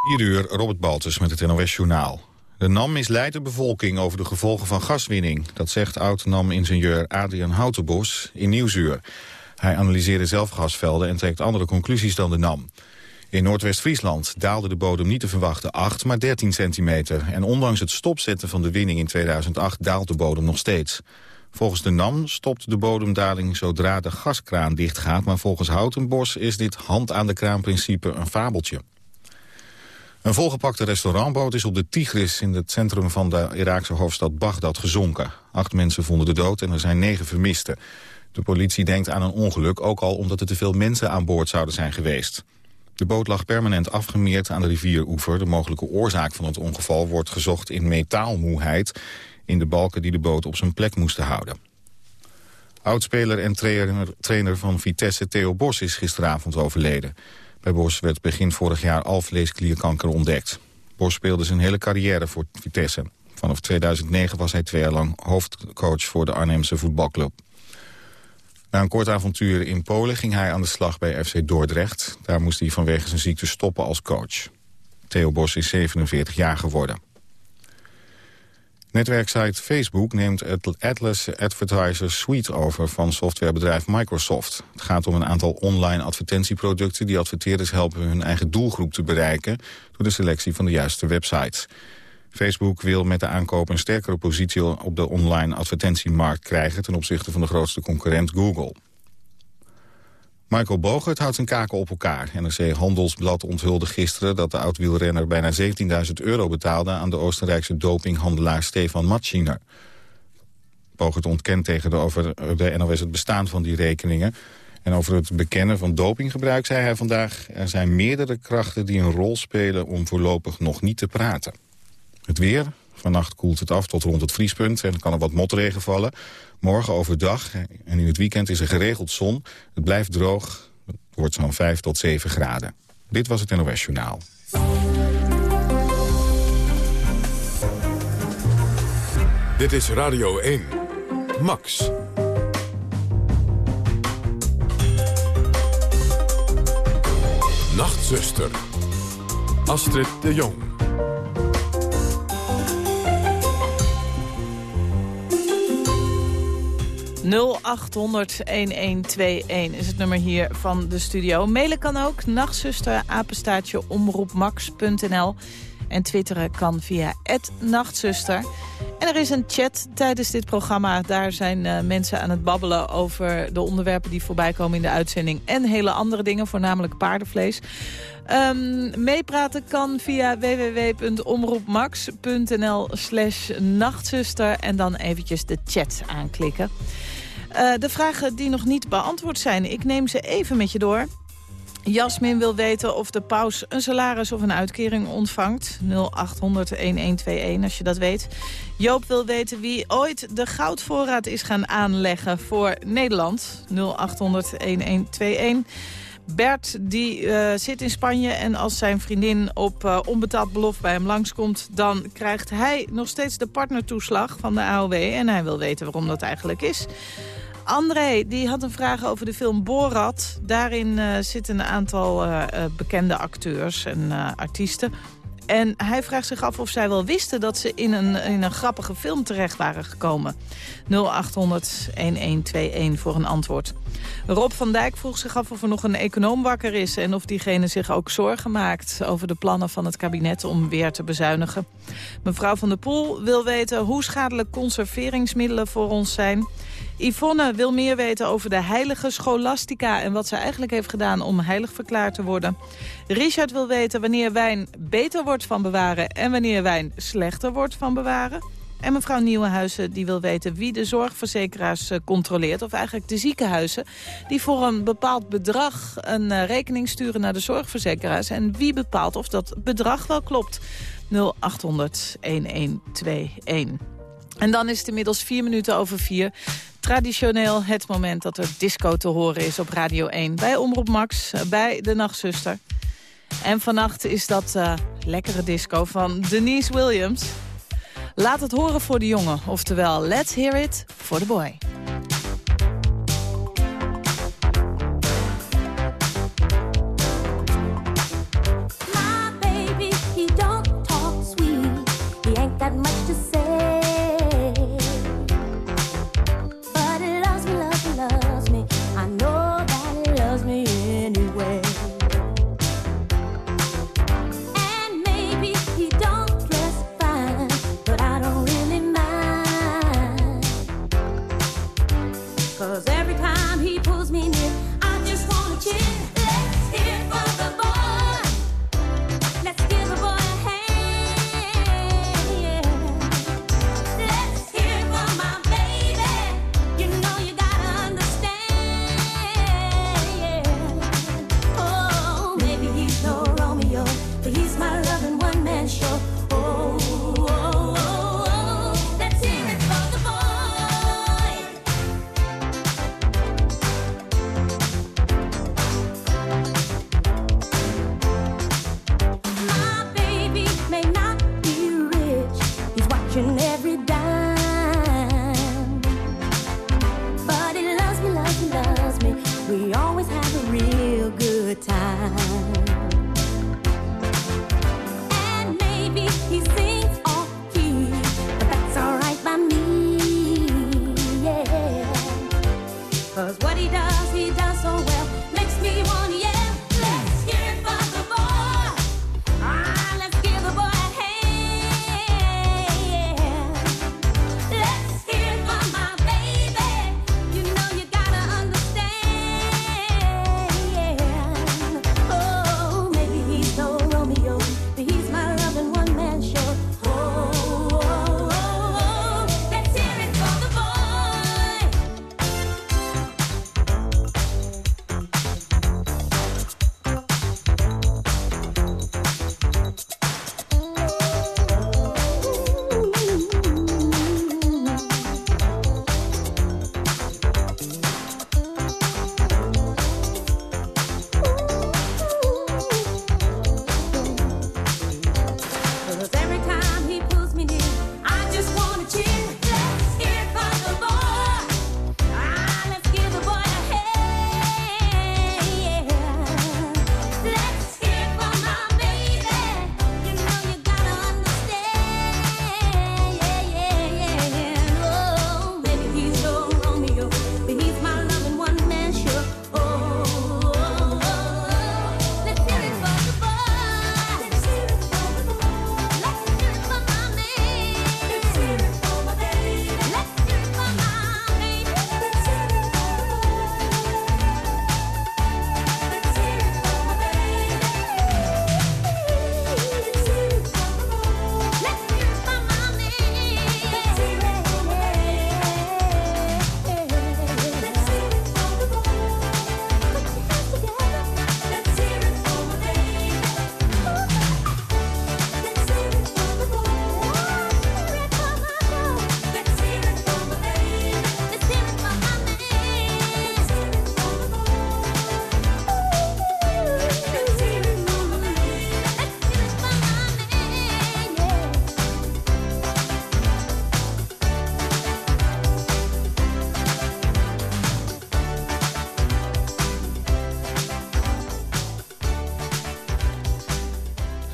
4 uur, Robert Baltus met het NOS-journaal. De NAM misleidt de bevolking over de gevolgen van gaswinning. Dat zegt oud-NAM-ingenieur Adrian Houtenbos in Nieuwsuur. Hij analyseerde zelf gasvelden en trekt andere conclusies dan de NAM. In Noordwest-Friesland daalde de bodem niet te verwachten 8, maar 13 centimeter. En ondanks het stopzetten van de winning in 2008 daalt de bodem nog steeds. Volgens de NAM stopt de bodemdaling zodra de gaskraan dichtgaat... maar volgens Houtenbos is dit hand aan de kraan principe een fabeltje. Een volgepakte restaurantboot is op de Tigris in het centrum van de Iraakse hoofdstad Bagdad gezonken. Acht mensen vonden de dood en er zijn negen vermisten. De politie denkt aan een ongeluk, ook al omdat er te veel mensen aan boord zouden zijn geweest. De boot lag permanent afgemeerd aan de rivieroever. De mogelijke oorzaak van het ongeval wordt gezocht in metaalmoeheid... in de balken die de boot op zijn plek moesten houden. Oudspeler en trainer, trainer van Vitesse Theo Bos is gisteravond overleden. Bij Bos werd begin vorig jaar alvleesklierkanker ontdekt. Bos speelde zijn hele carrière voor Vitesse. Vanaf 2009 was hij twee jaar lang hoofdcoach voor de Arnhemse voetbalclub. Na een kort avontuur in Polen ging hij aan de slag bij FC Dordrecht. Daar moest hij vanwege zijn ziekte stoppen als coach. Theo Bos is 47 jaar geworden. Netwerksite Facebook neemt het Atlas Advertiser Suite over van softwarebedrijf Microsoft. Het gaat om een aantal online advertentieproducten die adverteerders helpen hun eigen doelgroep te bereiken door de selectie van de juiste websites. Facebook wil met de aankoop een sterkere positie op de online advertentiemarkt krijgen ten opzichte van de grootste concurrent Google. Michael Bogert houdt zijn kaken op elkaar. NRC Handelsblad onthulde gisteren dat de oud-wielrenner bijna 17.000 euro betaalde aan de Oostenrijkse dopinghandelaar Stefan Matschiner. Bogert ontkent tegen de, over de NOS het bestaan van die rekeningen. En over het bekennen van dopinggebruik zei hij vandaag... er zijn meerdere krachten die een rol spelen om voorlopig nog niet te praten. Het weer. Vannacht koelt het af tot rond het vriespunt en kan er wat motregen vallen. Morgen overdag en in het weekend is er geregeld zon. Het blijft droog. Het wordt zo'n 5 tot 7 graden. Dit was het NOS Journaal. Dit is Radio 1. Max. Nachtzuster. Astrid de Jong. 0800-1121 is het nummer hier van de studio. Mailen kan ook, nachtzuster, apenstaartje, omroepmax.nl. En twitteren kan via nachtzuster. En er is een chat tijdens dit programma. Daar zijn uh, mensen aan het babbelen over de onderwerpen die voorbij komen in de uitzending. En hele andere dingen, voornamelijk paardenvlees. Um, meepraten kan via www.omroepmax.nl slash nachtzuster. En dan eventjes de chat aanklikken. Uh, de vragen die nog niet beantwoord zijn, ik neem ze even met je door. Jasmin wil weten of de paus een salaris of een uitkering ontvangt. 0800-1121 als je dat weet. Joop wil weten wie ooit de goudvoorraad is gaan aanleggen voor Nederland. 0800-1121. Bert die uh, zit in Spanje en als zijn vriendin op uh, onbetaald belofte bij hem langskomt... dan krijgt hij nog steeds de partnertoeslag van de AOW. En hij wil weten waarom dat eigenlijk is. André die had een vraag over de film Borat. Daarin uh, zitten een aantal bekende acteurs en artiesten. En hij vraagt zich af of zij wel wisten dat ze in een, in een grappige film terecht waren gekomen. 0800-1121 voor een antwoord. Rob van Dijk vroeg zich af of er nog een econoom wakker is... en of diegene zich ook zorgen maakt over de plannen van het kabinet om weer te bezuinigen. Mevrouw van der Poel wil weten hoe schadelijk conserveringsmiddelen voor ons zijn... Yvonne wil meer weten over de heilige scholastica... en wat ze eigenlijk heeft gedaan om heilig verklaard te worden. Richard wil weten wanneer wijn beter wordt van bewaren... en wanneer wijn slechter wordt van bewaren. En mevrouw Nieuwenhuizen die wil weten wie de zorgverzekeraars eh, controleert... of eigenlijk de ziekenhuizen die voor een bepaald bedrag... een eh, rekening sturen naar de zorgverzekeraars... en wie bepaalt of dat bedrag wel klopt. 0800 1121. En dan is het inmiddels vier minuten over vier. Traditioneel het moment dat er disco te horen is op Radio 1. Bij Omroep Max, bij de Nachtzuster. En vannacht is dat uh, lekkere disco van Denise Williams. Laat het horen voor de jongen. Oftewel, let's hear it for the boy.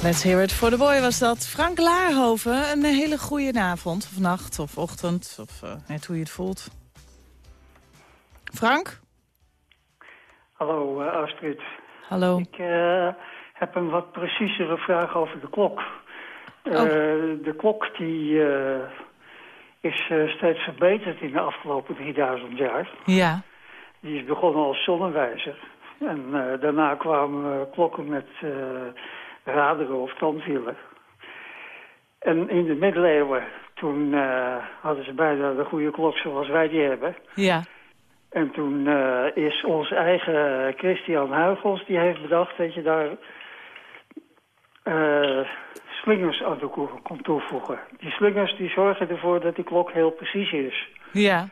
Let's hear it for the boy was dat. Frank Laarhoven, een hele goede avond, of nacht, of ochtend, of uh, net hoe je het voelt. Frank? Hallo uh, Astrid. Hallo. Ik uh, heb een wat preciezere vraag over de klok. Oh. De klok die is steeds verbeterd in de afgelopen 3000 jaar. Ja. Die is begonnen als zonnewijzer. En daarna kwamen klokken met raderen of tandwielen. En in de middeleeuwen, toen uh, hadden ze bijna de goede klok zoals wij die hebben. Ja. En toen uh, is ons eigen Christian Huigels, die heeft bedacht dat je daar uh, slingers aan toe kon toevoegen. Die slingers die zorgen ervoor dat die klok heel precies is. Ja.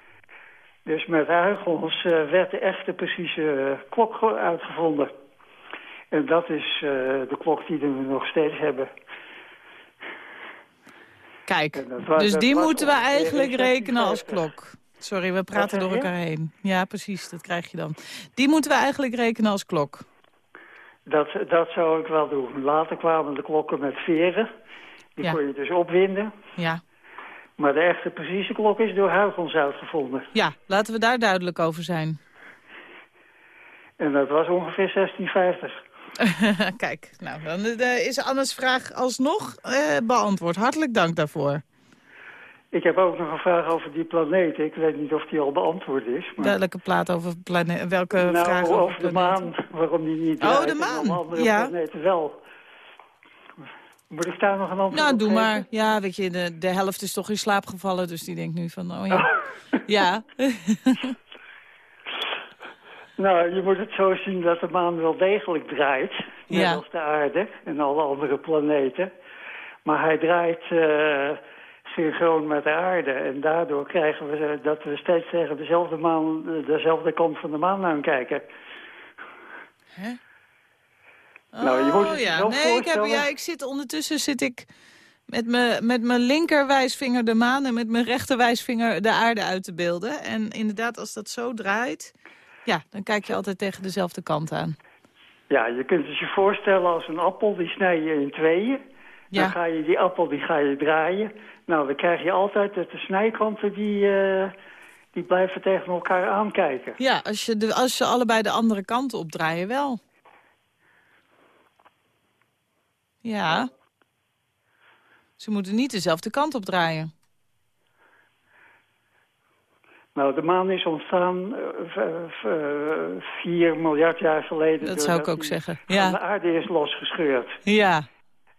Dus met Huigels werd de echte precieze klok uitgevonden. En dat is uh, de klok die we nog steeds hebben. Kijk, was, dus die moeten we eigenlijk rekenen als klok. Sorry, we praten door elkaar heen. Ja, precies, dat krijg je dan. Die moeten we eigenlijk rekenen als klok. Dat, dat zou ik wel doen. Later kwamen de klokken met veren. Die Ja. kon je dus opwinden. Ja. Maar de echte precieze klok is door Huygens uitgevonden. ja, laten we daar duidelijk over zijn. En dat was ongeveer 1650. Kijk, nou, dan eh, is Anne's vraag alsnog eh, beantwoord. Hartelijk dank daarvoor. Ik heb ook nog een vraag over die planeet. Ik weet niet of die al beantwoord is. Maar... Welke plaat over plane Welke nou, vraag over, over de maan. Waarom die niet Oh, de maan. andere Ja. planeten wel. Moet ik daar nog een antwoord Nou, doe geven? maar. Ja, weet je, de, de helft is toch in slaap gevallen, dus die denkt nu van, oh ja. Ja, Nou, je moet het zo zien dat de maan wel degelijk draait. Net Ja. als de aarde en alle andere planeten. Maar hij draait eh, synchroon met de aarde. En daardoor krijgen we eh, dat we steeds tegen dezelfde, maan, eh, dezelfde kant van de maan aan kijken. Nou, je moet oh het je ja. zo Nee, ik, heb, ja, ik zit ondertussen zit ik met mijn met mijn linkerwijsvinger de maan en met mijn rechterwijsvinger de aarde uit te beelden. En inderdaad, als dat zo draait, ja, dan kijk je altijd tegen dezelfde kant aan. Ja, je kunt het je voorstellen als een appel, die snij je in tweeën. Ja. Dan ga je die appel die ga je draaien. Nou, dan krijg je altijd dat de snijkanten die, eh, die blijven tegen elkaar aankijken. Ja, als je, de, als je allebei de andere kant opdraaien, wel. Ja. Ze moeten niet dezelfde kant opdraaien. Nou, de maan is ontstaan eh, v- v- vier miljard jaar geleden. Dat zou ik ook zeggen. Van Ja. de aarde is losgescheurd. Ja.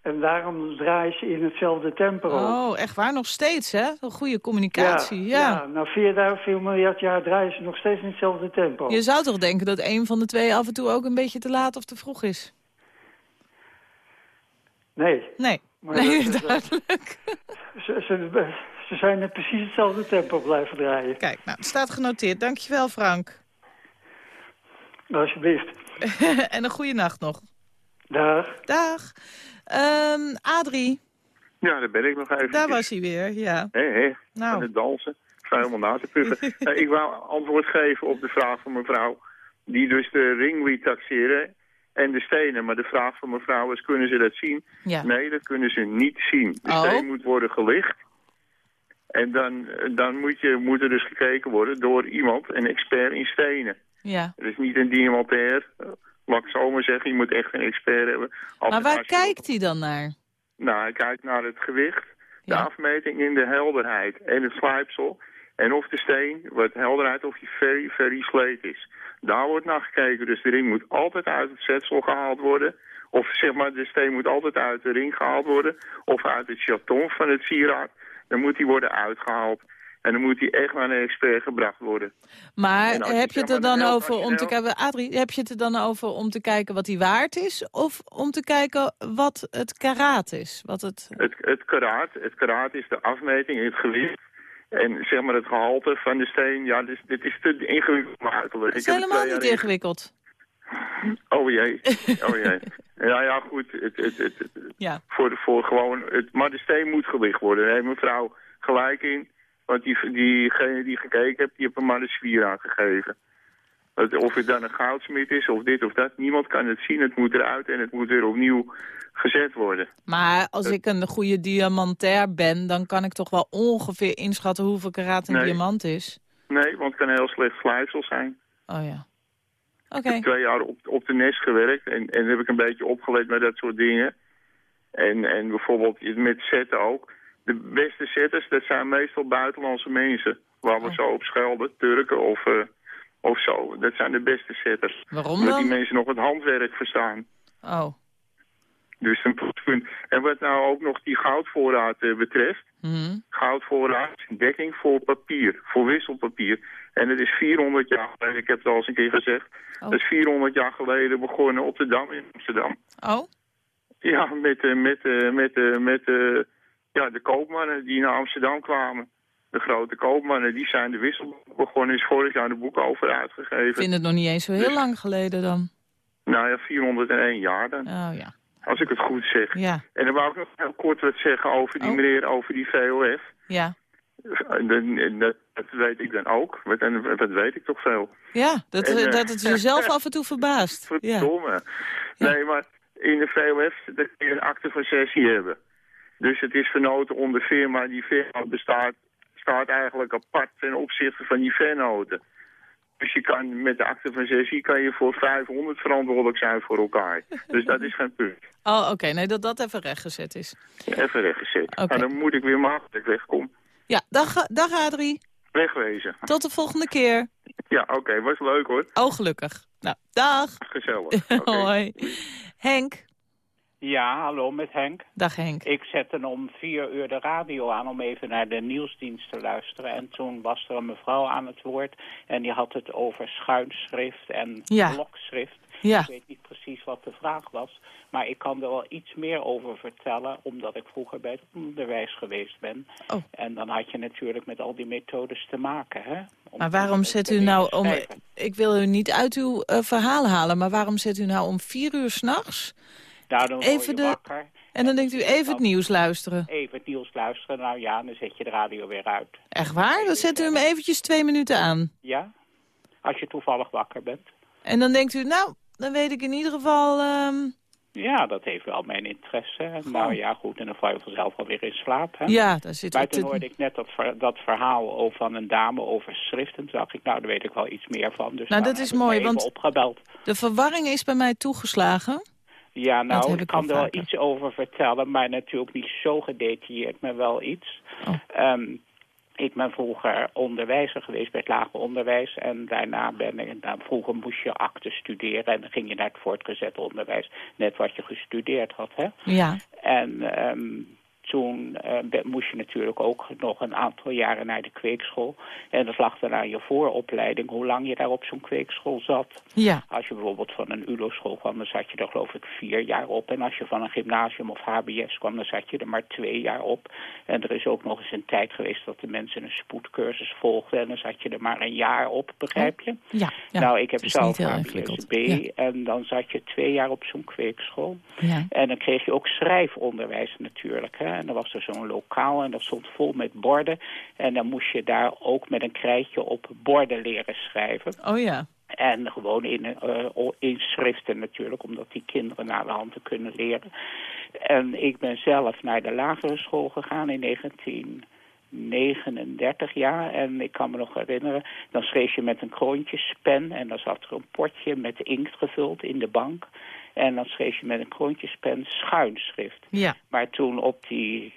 En daarom draaien ze in hetzelfde tempo. Oh, echt waar? Nog steeds, hè? Een goede communicatie, ja. ja. nou, vier, vier miljard jaar draaien ze nog steeds in hetzelfde tempo. Je zou toch denken dat een van de twee af en toe ook een beetje te laat of te vroeg is? Nee, Nee. Nee, dat- dat- duidelijk. ze, ze, ze zijn in precies hetzelfde tempo blijven draaien. Kijk, nou, het staat genoteerd. Dankjewel, Frank. Alsjeblieft. en een goede nacht nog. Dag. Dag. Ehm, Adrie, Ja, daar ben ik nog even. daar was hij weer, ja. Hé, hé, aan Nou, het dansen. Ik sta helemaal na te puffen. Eh, ik wou antwoord geven op de vraag van mevrouw... die dus de ring liet taxeren en de stenen. Maar de vraag van mevrouw is, kunnen ze dat zien? ja. Nee, dat kunnen ze niet zien. De Oh. steen moet worden gelicht. En dan, dan moet, je, moet er dus gekeken worden door iemand, een expert in stenen. ja. Het is niet een diamantair. Laat ik zo maar zeggen, je moet echt een expert hebben. Maar waar kijkt hij dan naar? Nou, hij kijkt naar het gewicht, de Ja. afmeting in de helderheid en het slijpsel. En of de steen, wat helderheid, of die very, very sleet is. Daar wordt naar gekeken, dus de ring moet altijd uit het zetsel gehaald worden. Of zeg maar, de steen moet altijd uit de ring gehaald worden. Of uit het chaton van het sieraad. Dan moet die worden uitgehaald. En dan moet die echt naar een expert gebracht worden. Maar je heb je het er dan over om te kijken, Adrie, heb je het er dan over om te kijken wat hij waard is? Of om te kijken wat het karaat is? Wat het... Het, het karaat, het karaat is de afmeting, het gewicht. En zeg maar het gehalte van de steen, ja, dit, dit is te ingewikkeld. Het is helemaal niet ingewikkeld. Oh jee, oh jee. Ja, ja, goed. Het, het, het, Ja. voor, voor gewoon het, maar de steen moet gelicht worden. Daar heeft mevrouw gelijk in. Want die, diegene die gekeken heeft, die heeft hem maar de zwier aangegeven. Of het dan een goudsmid is of dit of dat. Niemand kan het zien. Het moet eruit en het moet weer opnieuw gezet worden. Maar als ik een goede diamantair ben, dan kan ik toch wel ongeveer inschatten hoeveel karaat een Nee. diamant is? Nee, want het kan heel slecht slijpsel zijn. Oh ja. Ik heb twee jaar op, op de nest gewerkt en, en heb ik een beetje opgelet met dat soort dingen. En, en bijvoorbeeld met zetten ook. De beste zetters, dat zijn meestal buitenlandse mensen. Waar we Oh. zo op schelden, Turken of, eh, of zo. Dat zijn de beste zetters. Waarom Omdat die dan? mensen nog het handwerk verstaan. Oh. Dus een pluspunt. En wat nou ook nog die goudvoorraad eh, betreft. Hm. Goudvoorraad is een dekking voor papier, voor wisselpapier. En het is 400 jaar geleden, ik heb het al eens een keer gezegd. Oh. Dat is 400 jaar geleden begonnen op de Dam in Amsterdam. Oh? Ja, met, eh, met, eh, met, eh, met ja, de koopmannen die naar Amsterdam kwamen. De grote koopmannen, die zijn de wissel begonnen. Is vorig jaar de boek over uitgegeven. Ik vind het nog niet eens zo heel lang geleden dan. Nou ja, 401 jaar dan, Oh ja. als ik het goed zeg. Ja. En dan wou ik nog heel kort wat zeggen over die Oh. meneer, over die VOF. Ja. Dat, dat weet ik dan ook. Wat, en dat weet ik toch veel. Ja, dat, En, eh, dat het jezelf af en toe verbaast. Verdomme. Ja. Nee, maar in de VOF dan kun je een akte van sessie hebben. Dus het is vernoten onder firma. Die firma bestaat, staat eigenlijk apart ten opzichte van die vennoten. Dus je kan met de akte van sessie kan je voor 500 verantwoordelijk zijn voor elkaar. Dus dat is geen punt. Oh, oké. Nee, dat dat even rechtgezet is. Even rechtgezet. Oké. En dan moet ik weer maken dat ik wegkom. Ja, dag, dag Adrie. Wegwezen. Tot de volgende keer. Ja, oké. was leuk hoor. Oh, gelukkig. Nou, dag. Gezellig. Oké. Hoi. Henk. Ja, hallo met Henk. Dag Henk. Ik zette om vier uur de radio aan om even naar de nieuwsdienst te luisteren. En toen was er een mevrouw aan het woord en die had het over schuinschrift en Ja. blokschrift. Ja. Ik weet niet precies wat de vraag was, maar ik kan er wel iets meer over vertellen, omdat ik vroeger bij het onderwijs geweest ben. Oh. En dan had je natuurlijk met al die methodes te maken. Hè? Om Maar waarom zet u nou om... Ik wil u niet uit uw eh, verhaal halen, maar waarom zet u nou om vier uur s'nachts? Nou, dan even de- wakker, En dan denkt u even het nieuws luisteren. even het nieuws luisteren. Nou ja, dan zet je de radio weer uit. Echt waar? Dan zet u hem eventjes twee minuten aan. Ja? Als je toevallig wakker bent. En dan denkt u, nou, dan weet ik in ieder geval... ehm, Ja, dat heeft wel mijn interesse. Nou ja, goed, en dan val je vanzelf alweer in slaap. Hè? ja, daar zit Maar toen te- hoorde ik net dat, ver- dat verhaal over van een dame over schriften. Toen dacht ik, nou, daar weet ik wel iets meer van. Dus Nou, dat is mooi, want- opgebeld. De verwarring is bij mij toegeslagen. Ja, nou, ik kan er wel iets over vertellen, maar natuurlijk niet zo gedetailleerd, maar wel iets. Oh. Ehm, ik ben vroeger onderwijzer geweest bij het lager onderwijs. En daarna ben ik, nou, vroeger moest je akte studeren en dan ging je naar het voortgezet onderwijs. Net wat je gestudeerd had, hè. Ja. En ehm, toen eh, moest je natuurlijk ook nog een aantal jaren naar de kweekschool. En dat lag dan aan je vooropleiding, hoe lang je daar op zo'n kweekschool zat. Ja. Als je bijvoorbeeld van een ULO-school kwam, dan zat je er geloof ik vier jaar op. En als je van een gymnasium of HBS kwam, dan zat je er maar twee jaar op. En er is ook nog eens een tijd geweest dat de mensen een spoedcursus volgden. En dan zat je er maar een jaar op, begrijp je? Ja. ja. nou, ik heb zelf HBS. B Ja. en dan zat je twee jaar op zo'n kweekschool. Ja. En dan kreeg je ook schrijfonderwijs natuurlijk. Hè? En dan was er zo'n lokaal en dat stond vol met borden. En dan moest je daar ook met een krijtje op borden leren schrijven. Oh ja. En gewoon in, eh, in schriften natuurlijk, omdat die kinderen naar de hand te kunnen leren. En ik ben zelf naar de lagere school gegaan in 1939 jaar. En ik kan me nog herinneren, dan schreef je met een kroontjespen. En dan zat er een potje met inkt gevuld in de bank. En dan schreef je met een kroontjespen schuinschrift. Ja. Maar toen op die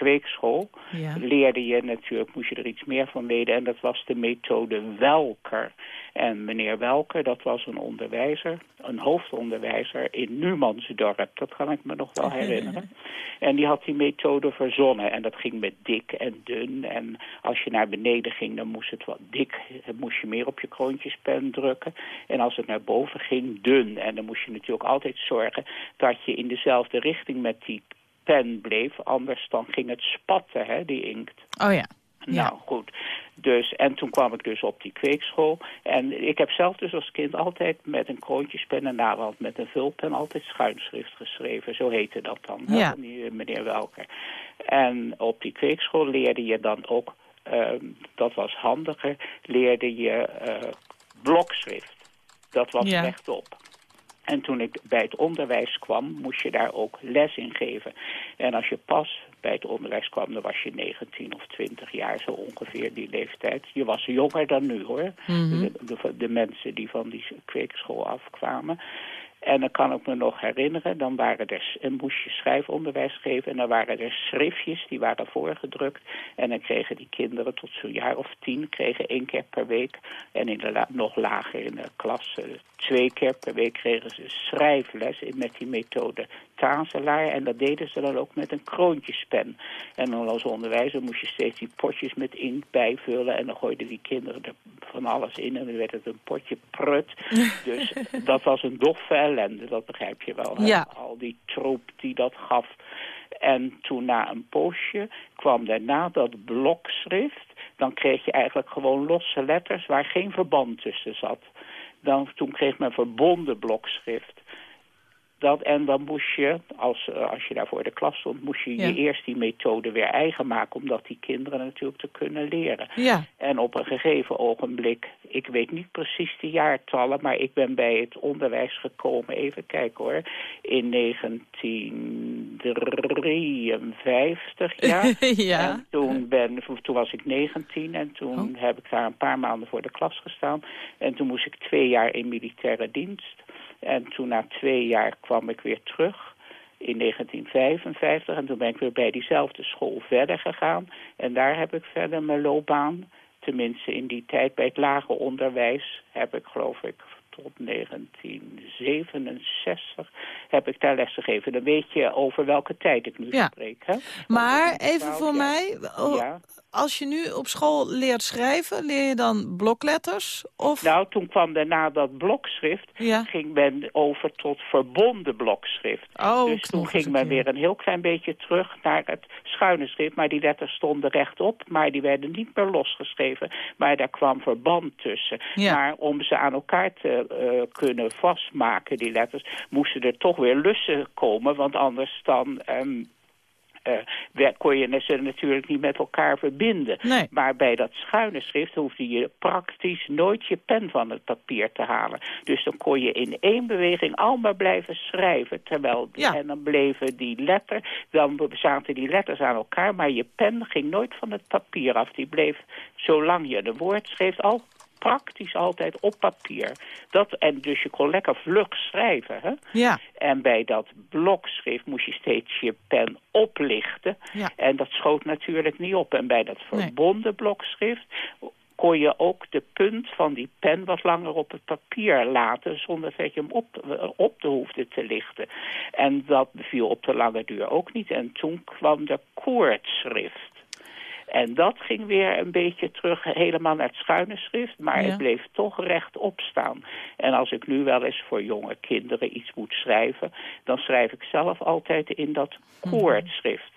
kweekschool Ja. leerde je natuurlijk, moest je er iets meer van weten. En dat was de methode Welker. En meneer Welker, dat was een onderwijzer, een hoofdonderwijzer in Numansdorp. Dat kan ik me nog wel herinneren. En die had die methode verzonnen. En dat ging met dik en dun. En als je naar beneden ging, dan moest het wat dik. Dan moest je meer op je kroontjespen drukken. En als het naar boven ging, dun. En dan moest je natuurlijk altijd zorgen dat je in dezelfde richting met die bleef. Anders dan ging het spatten, hè, die inkt. Oh ja. Ja. Nou, goed. Dus, en toen kwam ik dus op die kweekschool. En ik heb zelf dus als kind altijd met een kroontjespen en naderhand met een vulpen altijd schuinschrift geschreven. Zo heette dat dan, Ja. die, eh, meneer Welker. En op die kweekschool leerde je dan ook, ehm, dat was handiger, leerde je eh, blokschrift. Dat was Ja. rechtop. En toen ik bij het onderwijs kwam, moest je daar ook les in geven. En als je pas bij het onderwijs kwam, dan was je 19 of 20 jaar, zo ongeveer die leeftijd. Je was jonger dan nu hoor, de, de, de mensen die van die kweekschool afkwamen. En dan kan ik me nog herinneren, dan waren er, moest je schrijfonderwijs geven... en dan waren er schriftjes, die waren voorgedrukt... en dan kregen die kinderen tot zo'n jaar of tien... kregen één keer per week, en in de la- nog lager in de klas... eh, twee keer per week kregen ze schrijfles in, met die methode Tazelaar... en dat deden ze dan ook met een kroontjespen. En dan als onderwijzer moest je steeds die potjes met inkt bijvullen... en dan gooiden die kinderen er van alles in... en dan werd het een potje prut. Dus dat was een doffe ellende, dat begrijp je wel. Ja. Al die troep die dat gaf. En toen na een poosje kwam daarna dat blokschrift. Dan kreeg je eigenlijk gewoon losse letters waar geen verband tussen zat. Dan, toen kreeg men verbonden blokschrift. Dat, en dan moest je, als, eh, als je daar voor de klas stond, moest je Ja. je eerst die methode weer eigen maken, omdat die kinderen natuurlijk te kunnen leren. Ja, En op een gegeven ogenblik, ik weet niet precies de jaartallen, maar ik ben bij het onderwijs gekomen, even kijken hoor, in 1953, ja. ja. En toen, ben, toen was ik 19 en toen Oh. heb ik daar een paar maanden voor de klas gestaan. En toen moest ik twee jaar in militaire dienst. En toen na twee jaar kwam ik weer terug in 1955. En toen ben ik weer bij diezelfde school verder gegaan. En daar heb ik verder mijn loopbaan, tenminste in die tijd bij het lager onderwijs, heb ik geloof ik tot 1967 heb ik daar les gegeven. Dan weet je over welke tijd ik nu Ja. spreek. Hè? Maar even voor mij, oh, Ja. als je nu op school leert schrijven, leer je dan blokletters? Of... Nou, toen kwam daarna dat blokschrift, Ja. ging men over tot verbonden blokschrift. Oh, dus toen ging men weer een heel klein beetje terug naar het schuine schrift. Maar die letters stonden rechtop, maar die werden niet meer losgeschreven. Maar daar kwam verband tussen. Ja. Maar om ze aan elkaar te eh, kunnen vastmaken, die letters, moesten er toch weer lussen komen. Want anders dan... ehm, eh, kon je ze natuurlijk niet met elkaar verbinden. Nee. Maar bij dat schuine schrift hoefde je praktisch nooit je pen van het papier te halen. Dus dan kon je in één beweging allemaal blijven schrijven. Terwijl, Ja. En dan bleven die letter, dan zaten die letters aan elkaar, maar je pen ging nooit van het papier af. Die bleef, zolang je een woord schreef, al praktisch altijd op papier. Dat, en dus je kon lekker vlug schrijven. Hè? Ja, En bij dat blokschrift moest je steeds je pen oplichten. Ja. En dat schoot natuurlijk niet op. En bij dat Nee. verbonden blokschrift kon je ook de punt van die pen wat langer op het papier laten... zonder dat je hem op, op de hoefde te lichten. En dat beviel op de lange duur ook niet. En toen kwam de koordschrift. En dat ging weer een beetje terug helemaal naar het schuine schrift. Maar Ja. het bleef toch rechtop staan. En als ik nu wel eens voor jonge kinderen iets moet schrijven... dan schrijf ik zelf altijd in dat koordschrift.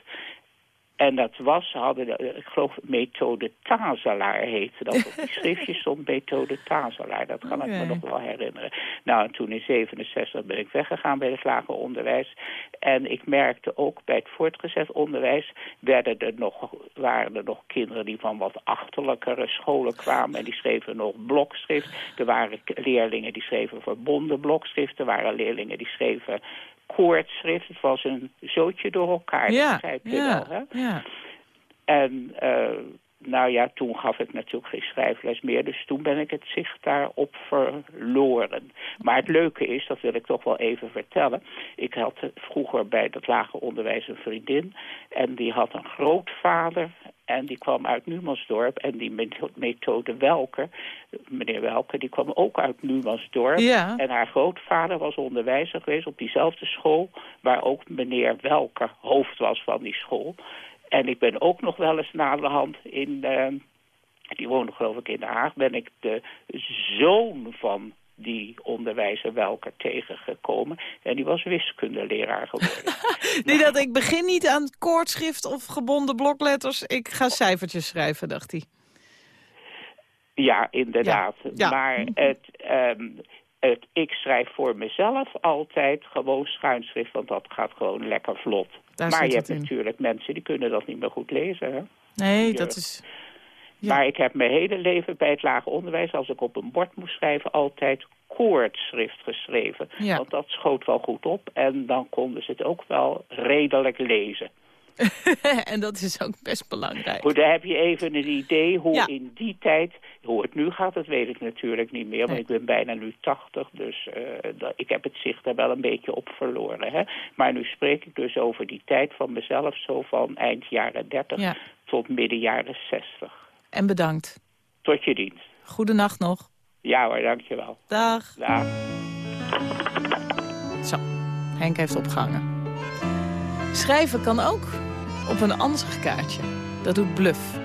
En dat was, ze hadden, de- ik geloof, methode Tazelaar heette dat. Op die schriftje stond methode Tazelaar. Dat kan ik me nog wel herinneren. Nou, en toen in 67 ben ik weggegaan bij het lager onderwijs. En ik merkte ook bij het voortgezet onderwijs... Werden er nog, waren er nog kinderen die van wat achterlijkere scholen kwamen... en die schreven nog blokschrift. Er waren leerlingen die schreven verbonden blokschrift. Er waren leerlingen die schreven koordschrift. Het was een zootje door elkaar, dat ja, begrijp je ja, wel, hè? ja. En eh, nou ja, toen gaf ik natuurlijk geen schrijfles meer. Dus toen ben ik het zicht daarop verloren. Maar het leuke is, dat wil ik toch wel even vertellen. Ik had vroeger bij het lager onderwijs een vriendin. En die had een grootvader. En die kwam uit Numansdorp. En die metho- methode Welker, meneer Welker, die kwam ook uit Numansdorp. Ja. En haar grootvader was onderwijzer geweest op diezelfde school... waar ook meneer Welker hoofd was van die school. En ik ben ook nog wel eens na de hand in... eh, die woonde geloof ik in Den Haag... ben ik de zoon van die onderwijzer Welker tegengekomen. En die was wiskundeleraar geworden. Die dat ik begin niet aan koordschrift of gebonden blokletters. Ik ga cijfertjes schrijven, dacht hij. Ja, inderdaad. Ja, ja. Maar het, ehm, het, ik schrijf voor mezelf altijd gewoon schuinschrift, want dat gaat gewoon lekker vlot. Daar maar je hebt in. natuurlijk mensen die kunnen dat niet meer goed lezen. Hè? Nee, dat is... Maar ik heb mijn hele leven bij het lager onderwijs... als ik op een bord moest schrijven, altijd koordschrift geschreven. Ja. Want dat schoot wel goed op en dan konden ze het ook wel redelijk lezen. en dat is ook best belangrijk. Goed, daar heb je even een idee hoe Ja. in die tijd... Hoe het nu gaat, dat weet ik natuurlijk niet meer. Want Nee. ik ben bijna nu 80, dus eh, ik heb het zicht er wel een beetje op verloren. Hè? Maar nu spreek ik dus over die tijd van mezelf... zo van eind jaren 30 Ja. tot midden jaren 60. En bedankt. Tot je dienst. Goedenacht nog. Ja hoor, dankjewel. Dag. Dag. Zo, Henk heeft opgehangen. Schrijven kan ook op een ansichtkaartje. Dat doet Bluff.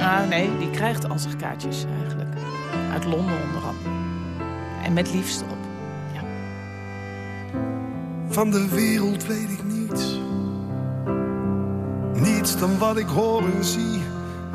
Ah, nee, die krijgt ansichtkaartjes eigenlijk. Uit Londen onder andere. En met liefst erop. Ja. Van de wereld weet ik niets. Niets dan wat ik hoor en zie.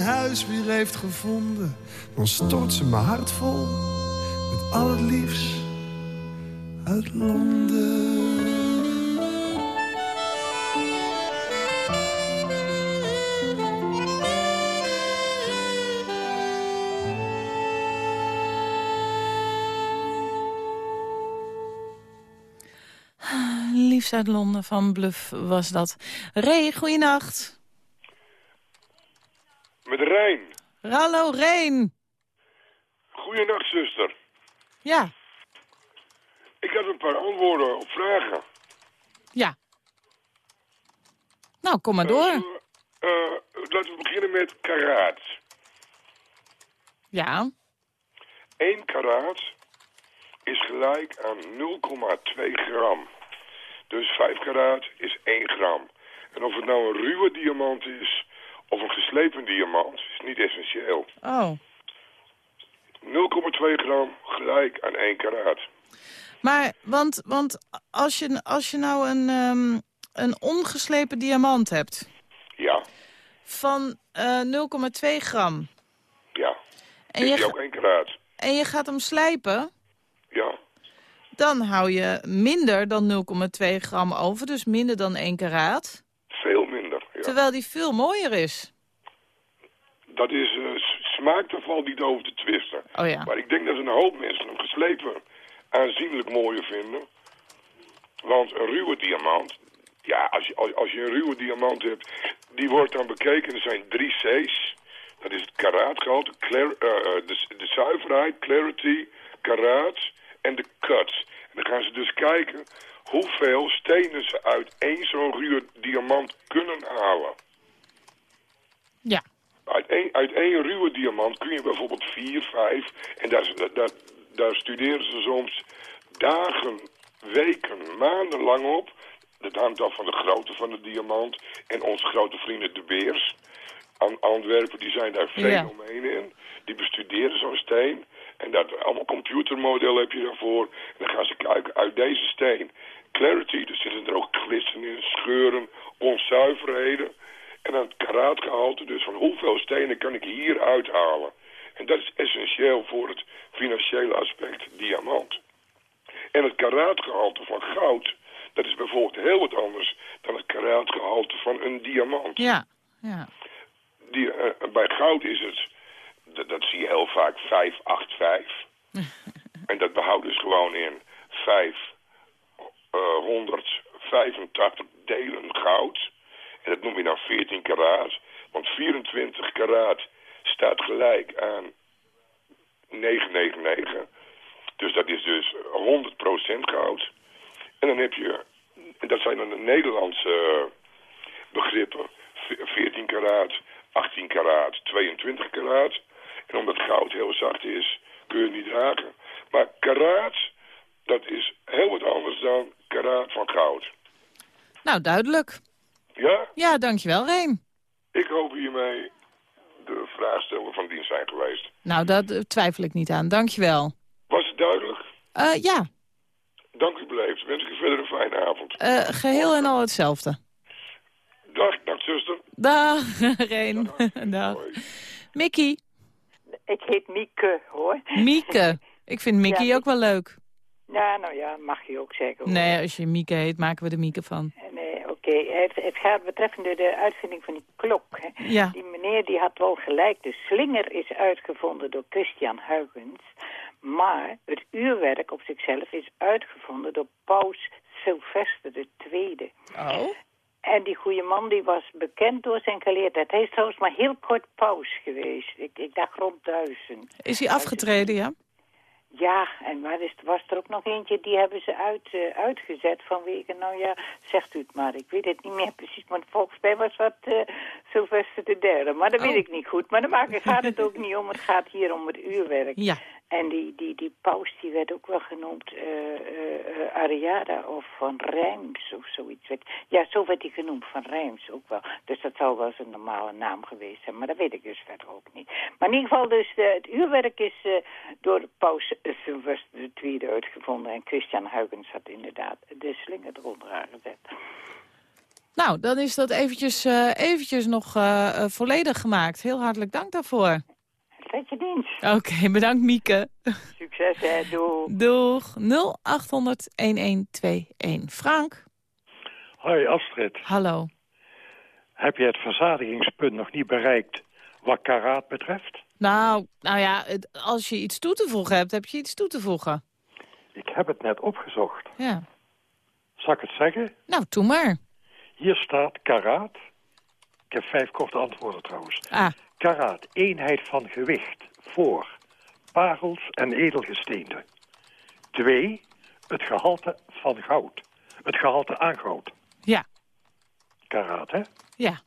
huis weer heeft gevonden, dan stort ze mijn hart vol met al het liefst uit Londen. Liefst uit Londen van Bluff was dat. Ray, goeienacht. Met Rijn. Hallo, Reen. Goeienacht, zuster. Ja, Ik had een paar antwoorden op vragen. ja. Nou, kom maar Eh, door. eh, laten we beginnen met karaat. Ja, 1 karaat is gelijk aan 0,2 gram. Dus 5 karaat is 1 gram. En of het nou een ruwe diamant is of een geslepen diamant, is niet essentieel. Oh. 0,2 gram gelijk aan 1 karaat. Maar, want, want als, je, als je nou een, ehm, een ongeslepen diamant hebt Ja, van eh 0,2 gram... ja. En is je, ook 1 karaat? en je gaat hem slijpen, Ja. dan hou je minder dan 0,2 gram over. Dus minder dan 1 karaat. Terwijl die veel mooier is. Dat is eh, s- smaak, daar valt niet over te twisten. Oh ja. Maar ik denk dat een hoop mensen hem geslepen aanzienlijk mooier vinden. Want een ruwe diamant, ja, als je, als, als je een ruwe diamant hebt, die wordt dan bekeken. Er zijn drie C's. Dat is het karaatgehalte, eh, eh, de, de zuiverheid, clarity, karaat en de cut. En dan gaan ze dus kijken hoeveel stenen ze uit één zo'n ruwe diamant kunnen halen. Ja. Uit één, uit één ruwe diamant kun je bijvoorbeeld vier, vijf... en daar, daar, daar studeren ze soms dagen, weken, maanden lang op. Dat hangt af van de grootte van de diamant. En onze grote vrienden de Beers, An Antwerpen, die zijn daar Ja. fenomenen in. Die bestuderen zo'n steen. En dat allemaal computermodel heb je daarvoor. En dan gaan ze kijken uit deze steen. Clarity, er zitten er ook klissen in, scheuren, onzuiverheden. En dan het karaatgehalte, dus van hoeveel stenen kan ik hier uithalen. En dat is essentieel voor het financiële aspect diamant. En het karaatgehalte van goud, dat is bijvoorbeeld heel wat anders dan het karaatgehalte van een diamant. Ja. Ja. Die, eh, bij goud is het, dat, dat zie je heel vaak, 585. en dat behoudt dus gewoon in 585 delen goud. En dat noem je dan 14 karaat. Want 24 karaat staat gelijk aan 999. Dus dat is dus 100% goud. En dan heb je, dat zijn dan de Nederlandse eh, begrippen, Ve- 14 karaat, 18 karaat, 22 karaat. En omdat goud heel zacht is, kun je het niet dragen. Maar karaat, dat is heel wat anders dan karaat van goud. Nou, duidelijk. Ja, Ja, dankjewel, Reen. ik hoop hiermee de vraagsteller van dienst zijn geweest. Nou, dat eh, twijfel ik niet aan. Dankjewel. Was het duidelijk? Eh ja, Dank u beleefd. Wens ik u verder een fijne avond. eh, geheel en al hetzelfde. Dag, dag zuster. Dag, Reen. Dag. Mickey. Ik heet Mieke, hoor. Mieke. Ik vind Mickey Ja, ook wel leuk. Ja, nou ja, mag je ook zeggen. hoor. Nee, als je Mieke heet, maken we de Mieke van. Nee, oké. Het, het gaat betreffende de uitvinding van die klok. Hè. Ja. Die meneer die had wel gelijk. De slinger is uitgevonden door Christian Huygens. Maar het uurwerk op zichzelf is uitgevonden door paus Sylvester II. Oh? En die goede man die was bekend door zijn geleerdheid. Hij is trouwens maar heel kort paus geweest. Ik, ik dacht rond duizend. Is hij afgetreden, ja? Ja, en waar is, was er ook nog eentje, die hebben ze uit, eh, uitgezet vanwege, nou ja, zegt u het maar. Ik weet het niet meer precies, maar volgens mij was dat eh Sylvester de derde. Maar dat Oh. weet ik niet goed. Maar daar gaat het ook niet om, het gaat hier om het uurwerk. Ja. En die, die, die paus die werd ook wel genoemd eh eh, eh, Ariada of Van Rijms of zoiets. Ja, zo werd hij genoemd, Van Rijms ook wel. Dus dat zal wel zijn normale naam geweest zijn, maar dat weet ik dus verder ook niet. Maar in ieder geval dus, eh, het uurwerk is door de paus Sylvester II uitgevonden. En Christian Huygens had inderdaad de slinger eronder aangezet. Nou, dan is dat eventjes, eventjes nog volledig gemaakt. Heel hartelijk dank daarvoor. Zet je dienst. Oké, bedankt Mieke. Succes, hè. Doei. Doeg. 0800-1121. Frank, Hoi Astrid, hallo. heb je het verzadigingspunt nog niet bereikt wat karaat betreft? Nou, nou ja, het- als je iets toe te voegen hebt, heb je iets toe te voegen. Ik heb het net opgezocht. Ja. Zal ik het zeggen? Nou, doe maar. Hier staat karaat. Ik heb vijf korte antwoorden trouwens. Ah, Karaat, eenheid van gewicht, voor, parels en edelgesteenten. Twee, het gehalte van goud. Het gehalte aan goud. ja, Karaat, hè? ja.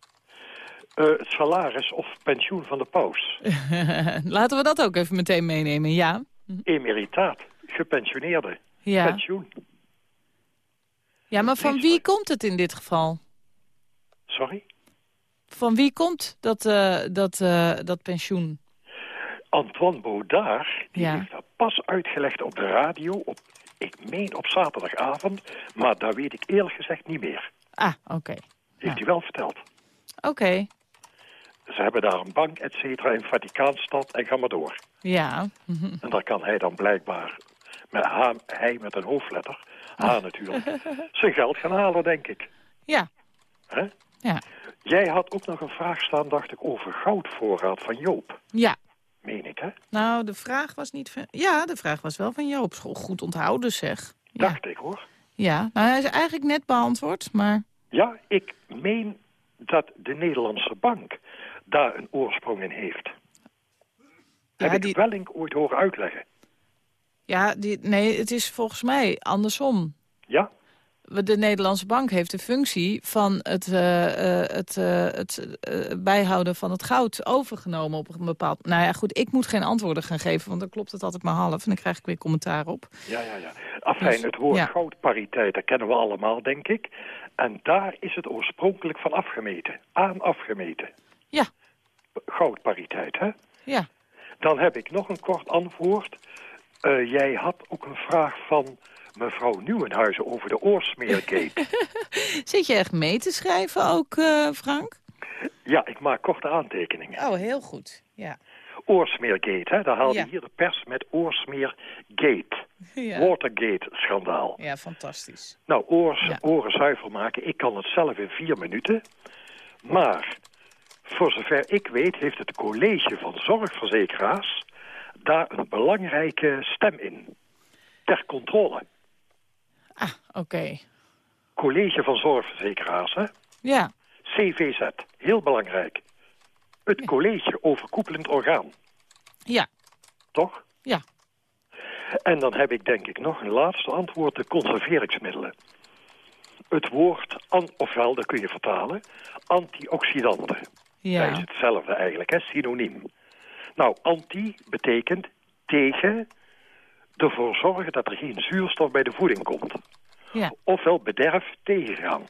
Eh, het salaris of pensioen van de paus. Laten we dat ook even meteen meenemen, ja. Emeritaat, gepensioneerde. Ja. Pensioen. ja, maar van wie komt het in dit geval? Sorry? Van wie komt dat, eh, dat, eh, dat pensioen? Antoine Baudard, die Ja. heeft dat pas uitgelegd op de radio, op, ik meen op zaterdagavond, maar daar weet ik eerlijk gezegd niet meer. Ah, oké. Heeft hij wel verteld. Oké, Ze hebben daar een bank, et cetera, in Vaticaanstad en ga maar door. ja. En daar kan hij dan blijkbaar, met H, hij met een hoofdletter, H natuurlijk, zijn geld gaan halen, denk ik. Ja. Hè? Ja. Jij had ook nog een vraag staan, dacht ik, over goudvoorraad van Joop. Ja. Meen ik, hè? Nou, de vraag was niet van... Ja, de vraag was wel van Joop. Goed onthouden, zeg. Ja. Dacht ik, hoor. Ja, nou, hij is eigenlijk net beantwoord, maar... Ja, ik meen dat de Nederlandse bank daar een oorsprong in heeft. Heb ik die- Wellink ooit horen uitleggen? Ja, die, nee, het is volgens mij andersom. Ja? De Nederlandse bank heeft de functie van het, eh, eh, het, eh, het bijhouden van het goud overgenomen op een bepaald... Nou ja, goed, ik moet geen antwoorden gaan geven, want dan klopt het altijd maar half. En dan krijg ik weer commentaar op. Ja, ja, ja. Afijn, Dus, het woord ja. goudpariteit, dat kennen we allemaal, denk ik. En daar is het oorspronkelijk van afgemeten. Aan afgemeten. Ja. Goudpariteit, hè? Ja. Dan heb ik nog een kort antwoord. Jij had ook een vraag van mevrouw Nieuwenhuizen over de Oorsmeergate. Zit je echt mee te schrijven ook, eh, Frank? ja, ik maak korte aantekeningen. Oh, heel goed. Ja. Oorsmeergate, hè? Daar haalde Ja. hier de pers met Oorsmeergate. Ja. Watergate-schandaal. Ja, fantastisch. Nou, oors, Ja. oren zuiver maken, ik kan het zelf in vier minuten. Maar, voor zover ik weet, heeft het college van zorgverzekeraars... daar een belangrijke stem in. Ter controle. Ah, oké. College van zorgverzekeraars, hè? Ja. CVZ, heel belangrijk. Het college overkoepelend orgaan, Ja. toch? Ja. En dan heb ik denk ik nog een laatste antwoord, de conserveringsmiddelen. Het woord, an, ofwel, dat kun je vertalen, antioxidanten. Ja. Dat is hetzelfde eigenlijk, hè, synoniem. Nou, anti betekent tegen, ervoor zorgen dat er geen zuurstof bij de voeding komt. Ja. Ofwel bederf tegengaan.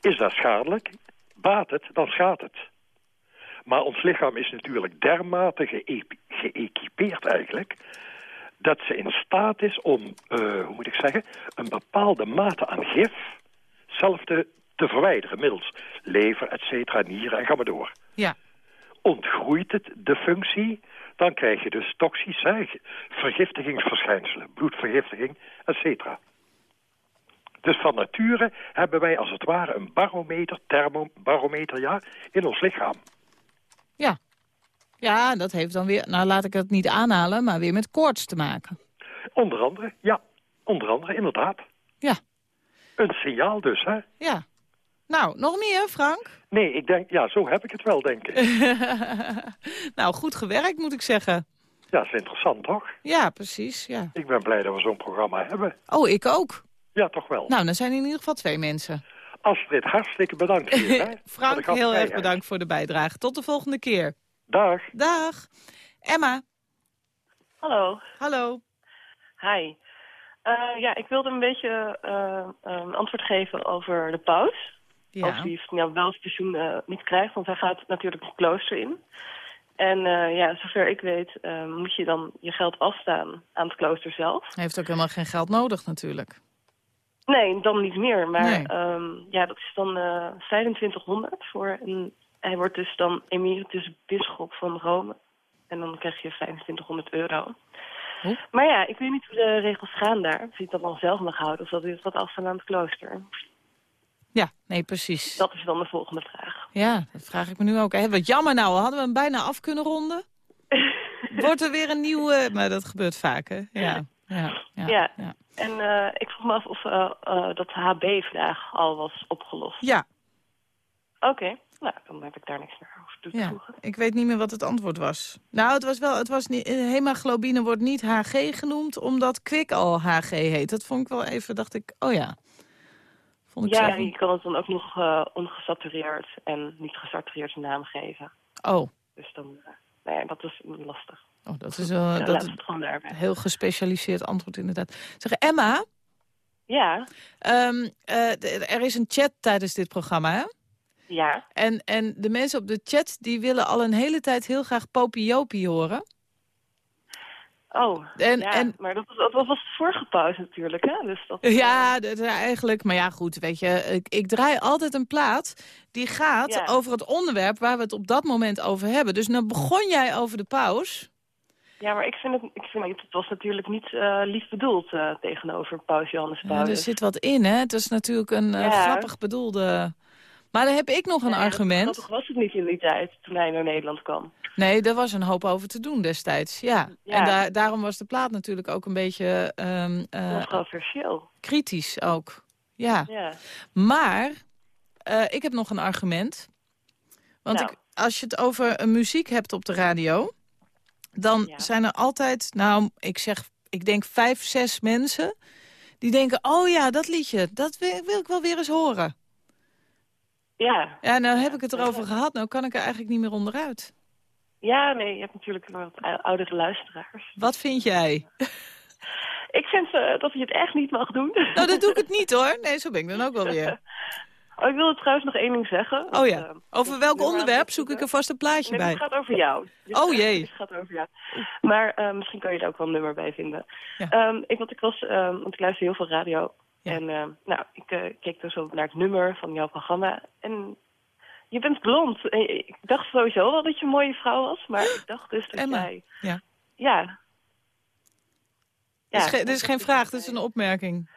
Is dat schadelijk? Baat het, dan schaadt het. Maar ons lichaam is natuurlijk dermate geëquipeerd eigenlijk... dat ze in staat is om, eh, hoe moet ik zeggen... een bepaalde mate aan gif zelf te, te verwijderen... middels lever, et cetera, nieren en ga maar door. Ja. Ontgroeit het de functie... dan krijg je dus toxische vergiftigingsverschijnselen... bloedvergiftiging, et cetera. Dus van nature hebben wij als het ware een barometer, thermobarometer, ja, in ons lichaam. Ja. Ja, dat heeft dan weer, nou laat ik het niet aanhalen, maar weer met koorts te maken. Onder andere, ja, onder andere, inderdaad. Ja. Een signaal dus, hè? Ja. Nou, nog meer, Frank? Nee, ik denk, ja, zo heb ik het wel, denk ik. nou, goed gewerkt, moet ik zeggen. Ja, dat is interessant, toch? Ja, precies, ja. Ik ben blij dat we zo'n programma hebben. Oh, ik ook. Ja, toch wel. Nou, dan zijn er in ieder geval twee mensen. Astrid, hartstikke bedankt hier, hè? Frank, heel erg bedankt voor de bijdrage. Tot de volgende keer. Dag. Dag. Emma. Hallo. Hallo. Hi. Eh, ja, ik wilde een beetje eh, een antwoord geven over de paus. Ja. Of die nou, wel het pensioen eh, niet krijgt, want hij gaat natuurlijk het klooster in. En eh, ja, zover ik weet eh, moet je dan je geld afstaan aan het klooster zelf. Hij heeft ook helemaal geen geld nodig natuurlijk. Nee, dan niet meer. Maar Nee. ehm, ja, dat is dan eh 2500 voor een... Hij wordt dus dan emeritus bisschop van Rome. En dan krijg je 2500 euro. Hoe? Maar ja, ik weet niet hoe de regels gaan daar. Of je het dan, dan zelf mag houden of dat is wat afstaan aan het klooster. Ja, nee, precies. Dat is dan de volgende vraag. Ja, dat vraag ik me nu ook. Hè. Wat jammer nou, hadden we hem bijna af kunnen ronden? Wordt er weer een nieuwe... Maar dat gebeurt vaak, hè? Ja, ja, ja. Ja, ja. en eh, ik vroeg me af of eh, eh, dat HB-vraag al was opgelost. Ja, Oké, nou, dan heb ik daar niks meer over toe te ja, voegen. ik weet niet meer wat het antwoord was. Nou, het was wel, het was niet, hemaglobine wordt niet HG genoemd, omdat kwik al HG heet. Dat vond ik wel even, dacht ik, oh ja. Vond ik Ja, zelf je kan het dan ook nog eh, ongesatureerd en niet gesatureerd een naam geven. Oh, Dus dan, eh, nou ja, dat is lastig. Oh, dat is wel Ja, dat is een heel gespecialiseerd antwoord inderdaad. Zeg, Emma, Ja, ehm, eh, er is een chat tijdens dit programma, hè? ja. En, en de mensen op de chat die willen al een hele tijd heel graag Popiopie horen. Oh, En- ja, en- maar dat, was- dat was de vorige pauze natuurlijk, hè? Dus dat, Ja, dat is eigenlijk. Maar ja, goed, weet je, ik, ik draai altijd een plaat die gaat Ja. over het onderwerp waar we het op dat moment over hebben. Dus nou begon jij over de paus. Ja, maar ik vind het, ik vind het, het was natuurlijk niet eh, lief bedoeld eh, tegenover Paus Johannes Ja, Paulus. er zit wat in, hè? Het is natuurlijk een eh, grappig bedoelde... Maar dan heb ik nog een dat- argument. Grappig was het niet in die tijd, toen hij naar Nederland kwam. Nee, daar was een hoop over te doen destijds, ja. Ja. En daar, daarom was de plaat natuurlijk ook een beetje ehm, eh, Controversieel. kritisch ook. Ja. Ja. Maar eh, ik heb nog een argument. Want Nou. ik, als je het over een muziek hebt op de radio... dan Ja. zijn er altijd, nou, ik zeg, ik denk vijf, zes mensen... die denken, oh ja, dat liedje, dat wil, wil ik wel weer eens horen. Ja. Ja, nou heb ik het erover gehad, nou kan ik er eigenlijk niet meer onderuit. Ja, nee, je hebt natuurlijk wel wat ou- oudere luisteraars. Wat vind jij? Ik vind eh, dat je het echt niet mag doen. Nou, dat doe ik het niet hoor. Nee, zo ben ik dan ook wel weer. Oh, ik wilde trouwens nog één ding zeggen. Oh ja. eh, Over welk onderwerp zoek ik er vast een plaatje Nee, bij? dit gaat over jou. Dit Oh, jee. Dit gaat over jou. Maar eh, misschien kan je er ook wel een nummer bij vinden. Ja. Ehm, ik, want ik, was, ehm, want ik luister heel veel radio. Ja. En nou, ik keek dus ook naar het nummer van jouw programma. En je bent blond. En Ik dacht sowieso wel dat je een mooie vrouw was. Maar ik dacht dus dat Emma. jij... Ja. Ja. Dit is, Ja, geen, dit is geen vraag, dit is een opmerking.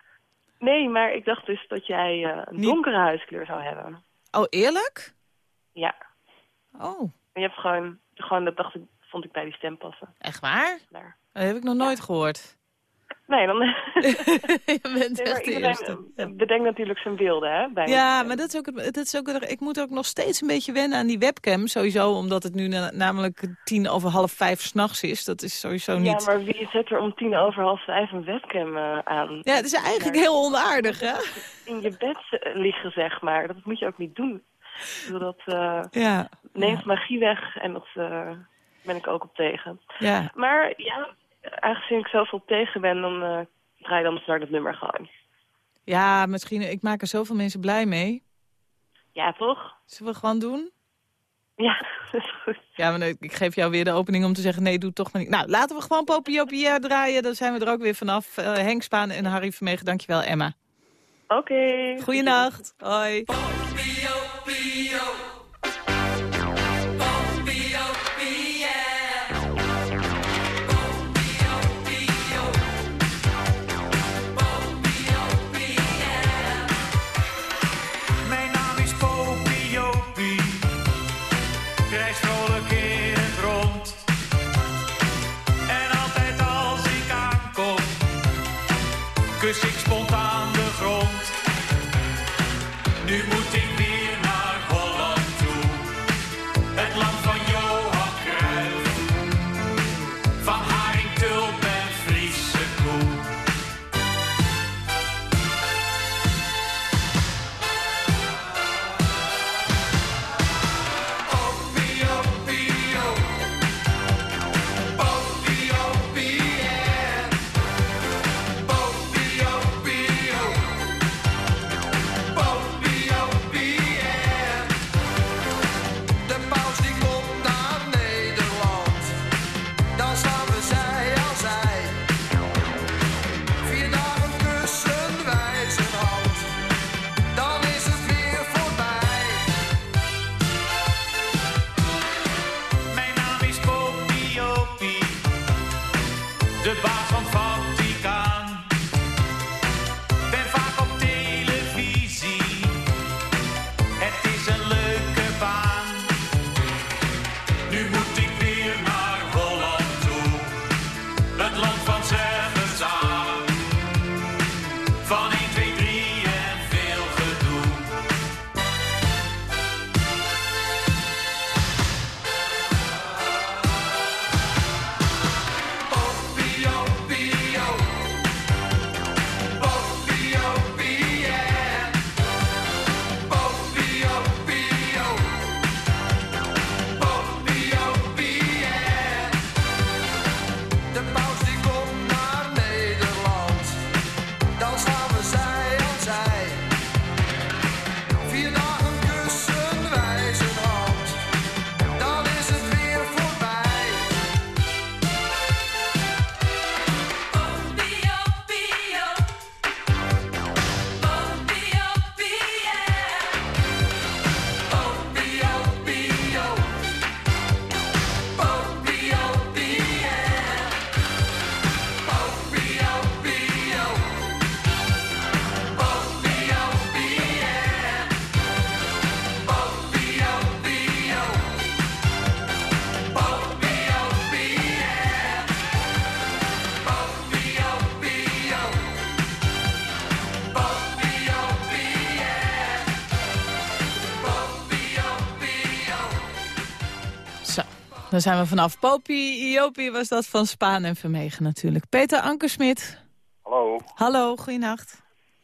Nee, maar ik dacht dus dat jij eh, een Niet- donkere huidskleur zou hebben. Oh, eerlijk? Ja. Oh, En je hebt gewoon... gewoon dat dacht ik, vond ik bij die stem passen. echt waar? Daar. Dat heb ik nog nooit gehoord. Nee, dan... je bent echt de eerste. bedenkt natuurlijk zijn beelden, hè? Bij Ja, maar dat is ook, het- dat is ook, ik moet ook nog steeds een beetje wennen aan die webcam. Sowieso, omdat het nu na- namelijk tien over half vijf s'nachts is. Dat is sowieso niet... Ja, maar wie zet er om tien over half vijf een webcam eh, aan? Ja, het is eigenlijk heel onaardig, hè? In je bed eh, liggen, zeg maar. Dat moet je ook niet doen. Dat eh, Ja, neemt magie weg en dat ben ik ook op tegen. ja. Maar ja, aangezien ik zoveel tegen ben, dan eh, draai dan naar dat nummer gewoon. Ja, misschien, ik maak er zoveel mensen blij mee. Ja, toch? Zullen we gewoon doen? Ja, dat is goed. Ja, maar ik geef jou weer de opening om te zeggen, nee, doe het toch maar niet. Nou, laten we gewoon Popio Pierre draaien, dan zijn we er ook weer vanaf. Eh, Henk Spaan en Harry Vermegen, dankjewel Emma. Oké. Goeienacht, hoi. Dan zijn we vanaf Popie, Iopie was dat van Spaan en Vermegen natuurlijk. Peter Ankersmit. Hallo, Hallo, goeienacht.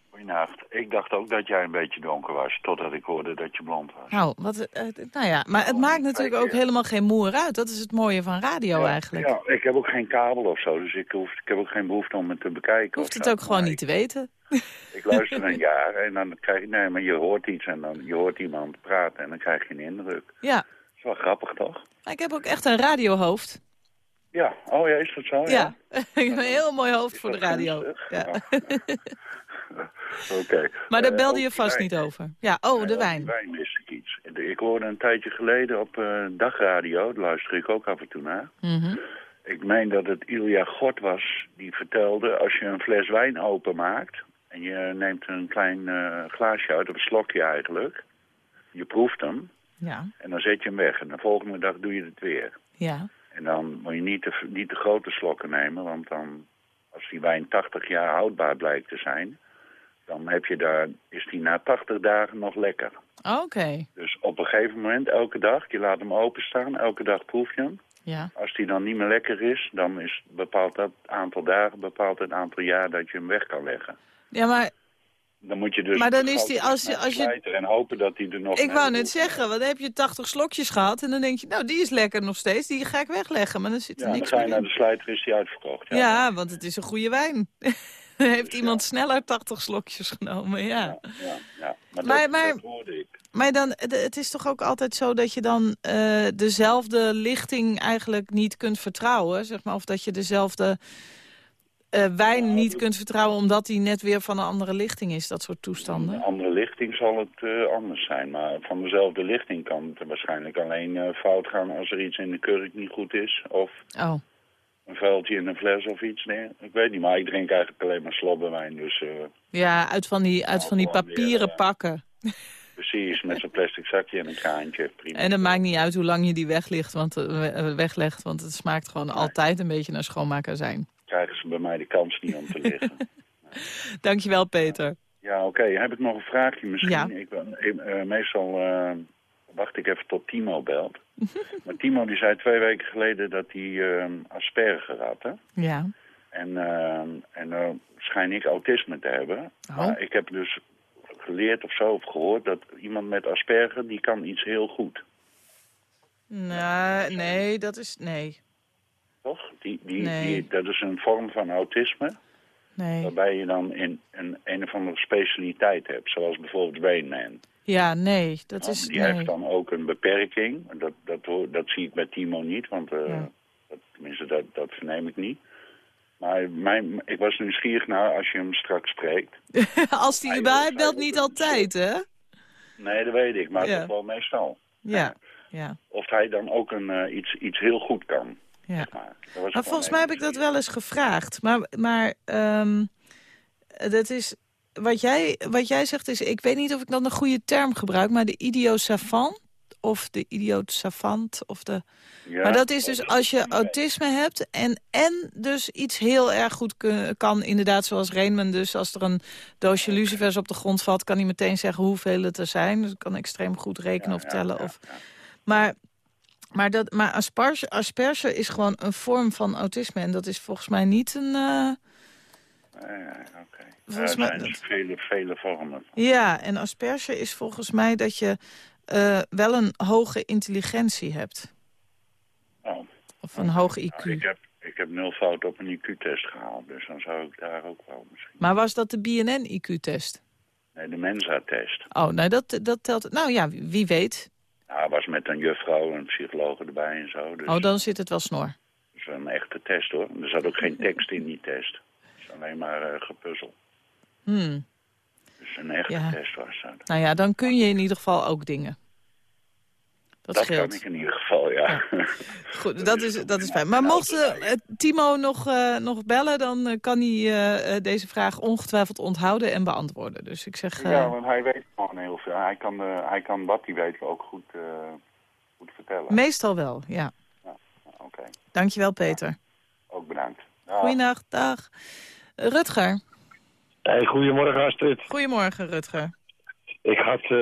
goeienacht. Ik dacht ook dat jij een beetje donker was, totdat ik hoorde dat je blond was. Nou, wat, eh, nou ja, maar het maakt natuurlijk ook helemaal geen moer uit. Dat is het mooie van radio eigenlijk. Ja, ik heb ook geen kabel of zo, dus ik, hoef, ik heb ook geen behoefte om het te bekijken. Hoeft het ook gewoon niet te weten. Ik luister een jaar en dan krijg je, nee, maar je hoort iets en dan je hoort iemand praten en dan krijg je een indruk. Ja, is wel grappig, toch? maar ik heb ook echt een radiohoofd. Ja, oh ja, is dat zo? Ja, ik heb een heel mooi hoofd voor de radio. Ja. Oké. Maar daar Eh, belde je vast wijn. niet over. Ja, oh, de wijn. over wijn wist ik iets. Ik hoorde een tijdje geleden op eh, dagradio, daar luister ik ook af en toe naar. Mhm. Ik meen dat het Ilja God was die vertelde... als je een fles wijn openmaakt... en je neemt een klein eh, glaasje uit, of een slokje eigenlijk... je proeft hem Ja, en dan zet je hem weg. En de volgende dag doe je het weer. ja. En dan moet je niet te, niet te grote slokken nemen... want dan, als die wijn 80 jaar houdbaar blijkt te zijn... dan heb je daar, is die na 80 dagen nog lekker. Oké, Dus op een gegeven moment, elke dag, je laat hem openstaan, elke dag proef je hem. ja. Als die dan niet meer lekker is, dan is bepaalt dat aantal dagen, bepaalt het aantal jaar dat je hem weg kan leggen. Ja, maar Dan moet je dus Maar dan is die- als je- als je- en hopen dat hij er nog ik wou net zeggen, want dan heb je 80 slokjes gehad... en dan denk je, nou, die is lekker nog steeds, die ga ik wegleggen. Maar dan zit er Ja, dan niks ga je naar in. de slijter, is die uitverkocht. Ja. Ja, want het is een goede wijn. Dan heeft iemand sneller 80 slokjes genomen, ja. Ja, ja. Maar, Maar- dat, maar- dat hoorde ik. Maar dan, het het is toch ook altijd zo dat je dan eh, dezelfde lichting eigenlijk niet kunt vertrouwen, zeg maar. Of dat je dezelfde eh, wijn niet kunt vertrouwen omdat die net weer van een andere lichting is, dat soort toestanden. Een andere lichting zal het eh, anders zijn. Maar van dezelfde lichting kan het waarschijnlijk alleen eh, fout gaan als er iets in de kurk niet goed is. Of Oh, een vuiltje in een fles of iets. Nee, ik weet niet, maar ik drink eigenlijk alleen maar slobberwijn. Dus ja, uit van die, uit van die weer, papieren pakken. precies, met zo'n plastic zakje en een kraantje. Prima. En het maakt niet uit hoe lang je die weglegt, want, we- weglegt, want het smaakt gewoon altijd een beetje naar schoonmaakazijn. Krijgen ze bij mij de kans niet om te liggen. Dankjewel, Peter. Ja, oké. Heb ik nog een vraagje misschien? Ja. Ik, ben- ik, eh, meestal eh, wacht ik even tot Timo belt. maar Timo die zei twee weken geleden dat hij eh, asperger had. Hè? Ja. En, en dan schijn ik autisme te hebben. Oh. Maar ik heb dus geleerd of zo of gehoord dat iemand met asperger, die kan iets heel goed. Nee, nee, dat is... Nee, Toch? Die, die, Nee. die, dat is een vorm van autisme. nee. Waarbij je dan in, een, een of andere specialiteit hebt. Zoals bijvoorbeeld Rainman. Ja, nee, dat is... die Nee. heeft dan ook een beperking. Dat, dat, dat zie ik bij Timo niet, want Ja. dat, tenminste, dat, dat verneem ik niet. Maar mijn, ik was nieuwsgierig naar als je hem straks spreekt. Als die überhaupt belt niet altijd, hè? Nee, dat weet ik, maar Ja. toch wel meestal. Ja, ja. Of hij dan ook een, eh, iets, iets heel goed kan. Ja. maar. Volgens mij heb ik dat wel eens gevraagd. Maar, maar ehm, dat is, wat, jij, wat jij zegt is... Ik weet niet of ik dan een goede term gebruik... maar de idiosavant of de idioot savant of de... Ja, maar dat is dus als je autisme hebt en, en dus iets heel erg goed kun- kan, inderdaad zoals Raymond dus, als er een doosje lucifers op de grond valt, kan hij meteen zeggen hoeveel het er zijn. Dus kan extreem goed rekenen of tellen. Of, Maar, maar, dat, maar asperge, asperge is gewoon een vorm van autisme en dat is volgens mij niet een... Ja, oké. Volgens er mij- zijn dus vele, vele vormen. ja, en asperge is volgens mij dat je eh, wel een hoge intelligentie hebt. Oh. Of een hoog IQ. Nou, ik, heb, ik heb nul fout op een IQ-test gehaald, dus dan zou ik daar ook wel misschien... Maar was dat de BNN-IQ-test? Nee, de Mensa-test. Oh, nou dat, dat telt... Nou ja, wie weet. Nou, was met een juffrouw en een psycholoog erbij en zo. Dus Oh, dan zit het wel snor. dat is een echte test, hoor. Er zat ook geen tekst in die test. Het is alleen maar eh, gepuzzel. Hmm. Dus een echte Ja. test was dat. Nou ja, dan kun je in ieder geval ook dingen. Dat, Dat scheelt. kan ik in ieder geval, ja. Goed, dat is, dat is fijn. Maar mocht eh, Timo nog, eh, nog bellen, dan eh, kan hij eh, eh, deze vraag ongetwijfeld onthouden en beantwoorden. Dus ik zeg... Ja, want hij weet gewoon heel veel. Hij kan, eh, hij kan wat hij weet ook goed, eh, goed vertellen. meestal wel, ja. Oké, Dankjewel, Peter. ook bedankt. Dag. Goeienacht, dag. Rutger. Hey, goedemorgen Astrid. Goedemorgen, Rutger. Ik had eh,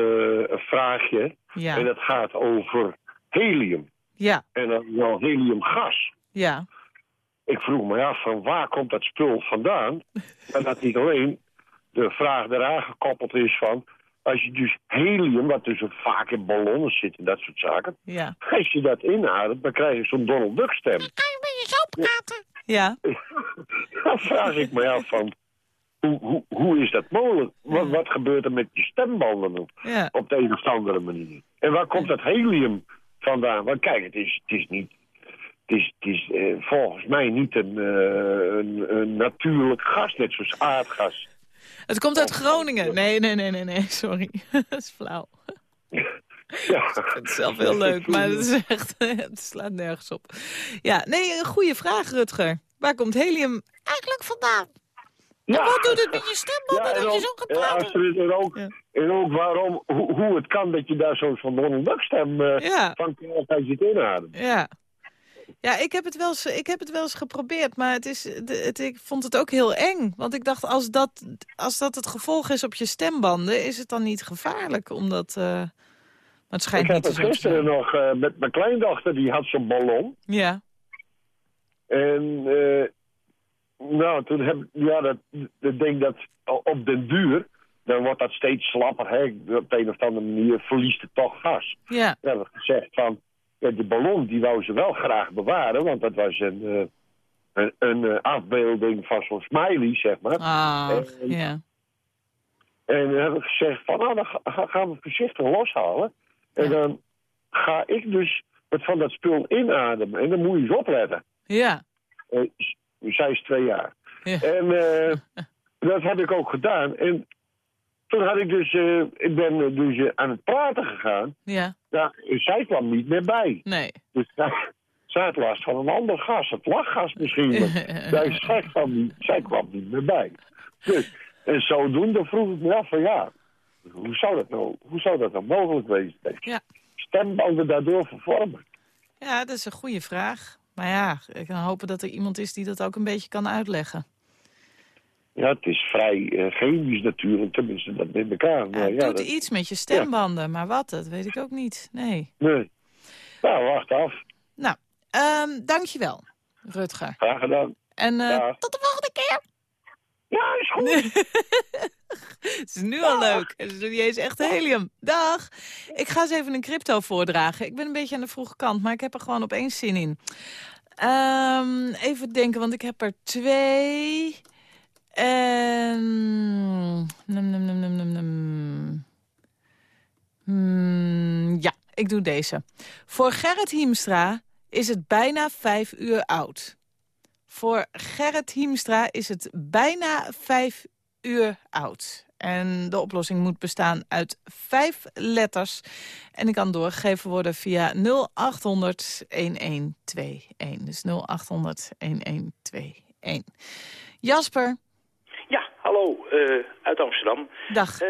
een vraagje. Ja. En dat gaat over helium. Ja, En dan wel heliumgas. ja. Ik vroeg me af van waar komt dat spul vandaan? en dat niet alleen de vraag eraan gekoppeld is van... als je dus helium, wat dus vaak in ballonnen zit en dat soort zaken... Ja. als je dat inademt, dan krijg je zo'n Donald Duck stem. Ja. Dan vraag ik me af van... Hoe, hoe, hoe is dat mogelijk? Wat, wat gebeurt er met je stembanden op, Ja. op de een of andere manier? En waar komt dat helium vandaan? Want kijk, het is, het is niet... Het is, het is eh, volgens mij niet een, eh, een, een natuurlijk gas, net zoals aardgas. Het komt uit Groningen. Nee, nee, nee, nee, nee, sorry. dat is flauw. Ja. Ik vind het zelf heel leuk, maar het is echt, het slaat nergens op. Ja, nee, een goede vraag, Rutger. Waar komt helium eigenlijk vandaan? En wat doet het met je stembanden en dat je ook- zo gaat en praten? Astrid, en ook, en ook waarom, hoe, hoe het kan dat je daar zo'n van Donald Duck stem eh, Ja. van krijgt als je het inademt. Ja. Ja, ik heb, het wel eens, ik heb het wel eens geprobeerd, maar het is, het, ik vond het ook heel eng. Want ik dacht, als dat, als dat het gevolg is op je stembanden, is het dan niet gevaarlijk? Omdat, eh, maar het schijnt ik niet had te het zijn. gisteren nog eh, met mijn kleindochter, die had zo'n ballon. Ja, En eh, nou, toen heb ik, ja, dat, ik denk dat op den duur, dan wordt dat steeds slapper. Hè? Op de een of andere manier verliest het toch gas. ja, We hebben gezegd van, die ballon die wou ze wel graag bewaren, want dat was een, eh, een, een eh, afbeelding van zo'n smiley, zeg maar. ah, En- ja. En dan hebben we gezegd van, nou, dan ga- ga- gaan we voorzichtig loshalen. En dan ga ik dus het van dat spul inademen. En dan moet je eens opletten. Ja, Eh, zij is twee jaar. Ja. En eh, dat heb ik ook gedaan. En toen had ik dus, eh, ik ben eh, dus aan het praten gegaan. ja, Ja, zij kwam niet meer bij. nee. Dus zij, zij had last van een ander gas, het lachgas misschien. zij, zij, kwam niet, zij kwam niet meer bij. Dus, en zodoende vroeg ik me af van ja, hoe zou dat nou, hoe zou dat nou mogelijk wezen? Ja. Stembanden daardoor vervormen. Ja, dat is een goede vraag. Maar ja, ik kan hopen dat er iemand is die dat ook een beetje kan uitleggen. Ja, het is vrij eh, chemisch natuurlijk, tenminste dat aan. Ja, Maar het ja, doet dat- iets met je stembanden, maar wat, dat weet ik ook niet. Nee. Nee. Nou, wacht af. Nou, ehm dankjewel, Rutger. Graag gedaan. En eh, tot de volgende keer. Ja, is goed. Het is nu al leuk. Het is nog niet eens echt helium. Dag. Ik ga eens even een crypto voordragen. Ik ben een beetje aan de vroege kant, maar ik heb er gewoon opeens zin in. Ehm, even denken, want ik heb er twee. En... Num, num, num, num, num, num. Hmm, ja, ik doe deze. Voor Gerrit Hiemstra is het bijna vijf uur oud. Voor Gerrit Hiemstra is het bijna vijf uur oud. En de oplossing moet bestaan uit vijf letters. En die kan doorgegeven worden via 0800 1121. Dus 0800 1121. Jasper, Ja, hallo, eh, uit Amsterdam. dag. Eh,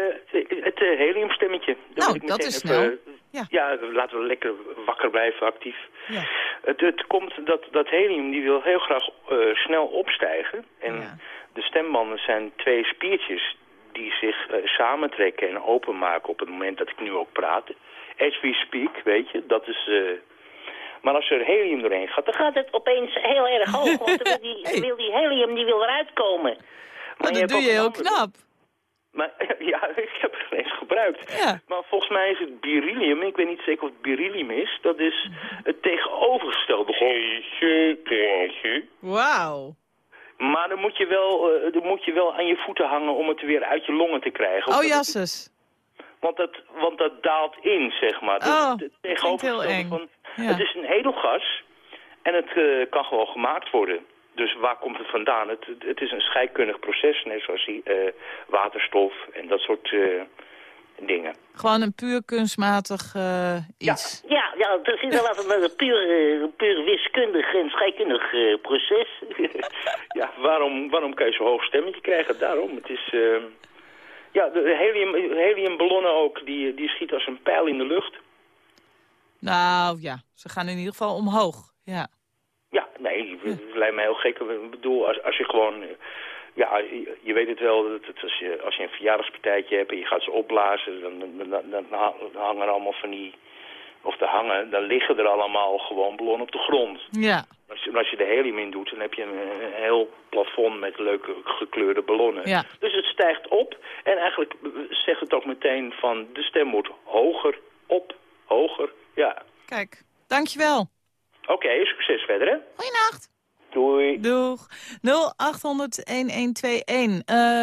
het eh, heliumstemmetje. Daar Nou, ik dat is snel. Ja. ja, laten we lekker wakker blijven, actief. Ja. Het, het komt dat, dat helium die wil heel graag snel opstijgen. En de stembanden zijn twee spiertjes die zich eh, samentrekken en openmaken op het moment dat ik nu ook praat. As we speak, weet je, dat is... eh, maar als er helium doorheen gaat, dan gaat het opeens heel erg hoog. Want wil die, wil die helium die wil eruit komen. Maar Oh, dat doe je heel andere- knap. maar ja, ik heb het eens gebruikt. Ja. Maar volgens mij is het beryllium, ik weet niet zeker of het beryllium is, dat is het tegenovergestelde. Wauw. Maar dan moet, je wel, eh, dan moet je wel aan je voeten hangen om het weer uit je longen te krijgen. Oh, dat- jasses. Want dat, want dat daalt in, zeg maar. Dus Oh, het klinkt heel eng. Van, Ja. Het is een edelgas en het eh, kan gewoon gemaakt worden. Dus waar komt het vandaan? Het, het, is een scheikundig proces, net zoals die, eh, waterstof en dat soort dingen. Gewoon een puur kunstmatig eh, iets. Ja, ja, het is inderdaad een, een puur, eh, puur wiskundig en scheikundig eh, proces. ja, waarom, waarom kan je zo'n hoog stemmetje krijgen? Daarom, het is... ja, de helium, heliumballonnen ook, die, die schieten als een pijl in de lucht. Nou ja, ze gaan in ieder geval omhoog. Ja. Ja, nee, het lijkt mij heel gek. Ik bedoel, als, als je gewoon... Ja, je, je weet het wel, dat als, je, als je een verjaardagspartijtje hebt en je gaat ze opblazen, dan, dan, dan, dan hangen er allemaal van die, of te hangen, dan liggen er allemaal gewoon ballonnen op de grond. Ja. Als je, als je de helium in doet, dan heb je een, een heel plafond met leuke gekleurde ballonnen. Ja. Dus het stijgt op en eigenlijk zegt het ook meteen van de stem wordt hoger, op, hoger. Ja. Kijk, dankjewel. Oké, succes verder hè. Goeienacht. Doei. Doeg. 0800-1121. Eh,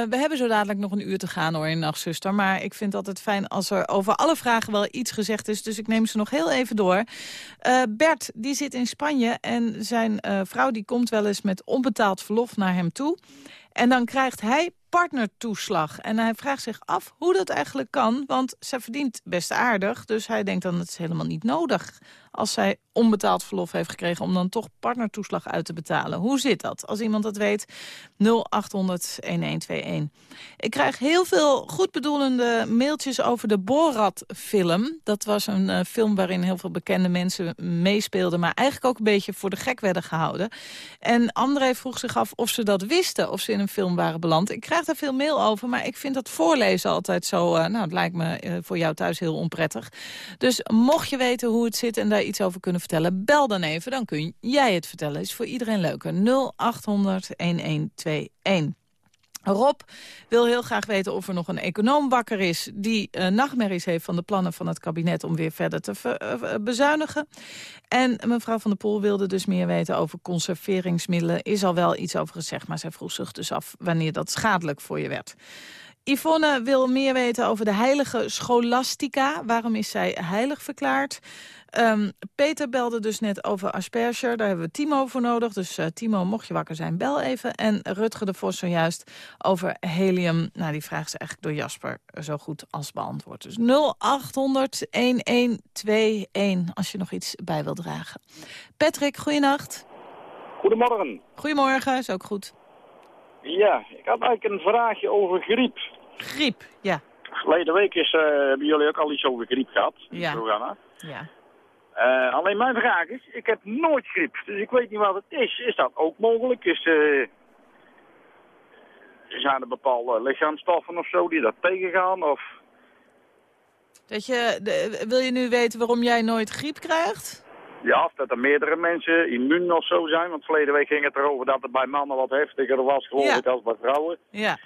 we hebben zo dadelijk nog een uur te gaan hoor in Nachtzuster. Maar ik vind altijd fijn als er over alle vragen wel iets gezegd is. Dus ik neem ze nog heel even door. Eh, Bert, die zit in Spanje en zijn eh, vrouw die komt wel eens met onbetaald verlof naar hem toe. En dan krijgt hij partnertoeslag. En hij vraagt zich af hoe dat eigenlijk kan. Want zij verdient best aardig. Dus hij denkt dan, het is helemaal niet nodig als zij onbetaald verlof heeft gekregen... om dan toch partnertoeslag uit te betalen. Hoe zit dat? Als iemand dat weet, 0800-1121. Ik krijg heel veel goedbedoelende mailtjes over de Borat-film. Dat was een uh, film waarin heel veel bekende mensen meespeelden... maar eigenlijk ook een beetje voor de gek werden gehouden. En André vroeg zich af of ze dat wisten, of ze in een film waren beland. Ik krijg daar veel mail over, maar ik vind dat voorlezen altijd zo... Uh, nou, het lijkt me uh, voor jou thuis heel onprettig. Dus mocht je weten hoe het zit en daar iets over kunnen vertellen, bel dan even. Dan kun jij het vertellen. Is voor iedereen leuker. 0800-1121. Rob wil heel graag weten of er nog een econoom wakker is... die uh, nachtmerries heeft van de plannen van het kabinet... om weer verder te uh, bezuinigen. En mevrouw Van der Poel wilde dus meer weten over conserveringsmiddelen. Is al wel iets over gezegd, maar zij vroeg zich dus af... wanneer dat schadelijk voor je werd. Yvonne wil meer weten over de heilige scholastica. Waarom is zij heilig verklaard? Um, Peter belde dus net over asperger. Daar hebben we Timo voor nodig. Dus uh, Timo, mocht je wakker zijn, bel even. En Rutger de Vos zojuist over helium. Nou, die vraag is eigenlijk door Jasper zo goed als beantwoord. Dus 0800-1121 als je nog iets bij wil dragen. Patrick, goeienacht. Goedemorgen. Goedemorgen, is ook goed. Ja, ik had eigenlijk een vraagje over griep. Griep, ja. Verleden week is, uh, hebben jullie ook al iets over griep gehad in ja. het programma. Ja. Uh, alleen mijn vraag is, ik heb nooit griep, dus ik weet niet wat het is. Is dat ook mogelijk? Is, uh, zijn er bepaalde lichaamstoffen of zo die dat tegengaan? Of... Dat je, de, wil je nu weten waarom jij nooit griep krijgt? Ja, of dat er meerdere mensen immuun of zo zijn. Want verleden week ging het erover dat het bij mannen wat heftiger was, geloof Ja. ik, als bij vrouwen. Ja.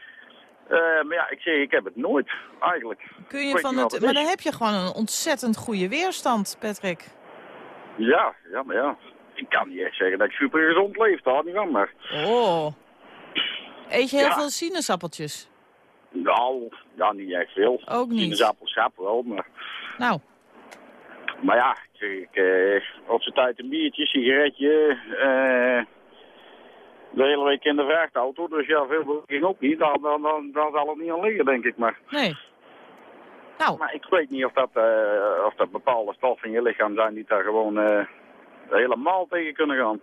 Uh, maar ja, ik zeg, ik heb het nooit, eigenlijk. Kun je van het, het maar dan heb je gewoon een ontzettend goede weerstand, Patrick. Ja, ja, maar ja. Ik kan niet echt zeggen dat ik super gezond leef, dat had niet van, maar... Oh. Eet je heel Ja. veel sinaasappeltjes? Nou, ja, niet echt veel. Ook niet. Sinaasappelsap wel, maar... Nou. Maar ja, ik ik, eh, op zijn tijd een biertje, sigaretje, eh, de hele week in de vrachtauto. Dus ja, veel ging ook niet. Dan, dan, dan, dan zal het niet aan liggen, denk ik maar. Nee. Nou. Maar ik weet niet of dat, eh, of dat bepaalde stoffen in je lichaam zijn die daar gewoon eh, helemaal tegen kunnen gaan.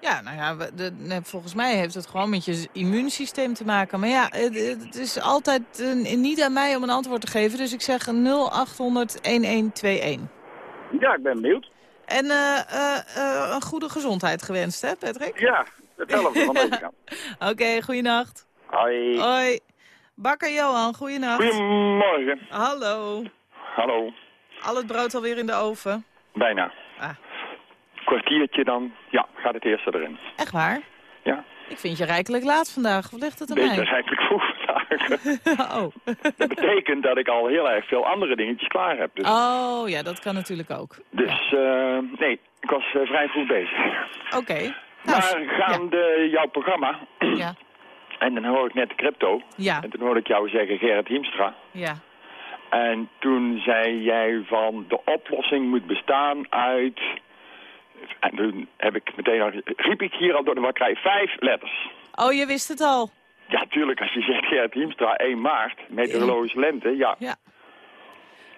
Ja, nou ja, we- de, volgens mij heeft het gewoon met je immuunsysteem te maken. Maar ja, het, het is altijd eh, niet aan mij om een antwoord te geven. Dus ik zeg 0800-1121. Ja, ik ben benieuwd. En eh, een goede gezondheid gewenst, hè Patrick? Ja, hetzelfde van deze kant. Oké, goeienacht. Hoi. Hoi. Bakker Johan, goeienacht. Goedemorgen. Hallo. Hallo. Al het brood alweer in de oven? Bijna. Ah. Kwartiertje dan, ja, gaat het eerste erin. Echt waar? Ja. Ik vind je rijkelijk laat vandaag. Of ligt het aan Beetje mij? rijkelijk vroeg vandaag. oh. dat betekent dat ik al heel erg veel andere dingetjes klaar heb. Dus, oh, ja, dat kan natuurlijk ook. dus eh, nee, ik was eh, vrij vroeg bezig. Oké. maar gaande jouw programma, Ja. en dan hoor ik net de crypto. Ja. En toen hoorde ik jou zeggen Gerrit Hiemstra. Ja. En toen zei jij van de oplossing moet bestaan uit... En toen heb ik meteen al, riep ik hier al door de wakkerij vijf letters. Oh, je wist het al. Ja, tuurlijk, als je zegt Gerrit Hiemstra 1 maart, meteorologische lente, ja. Ja.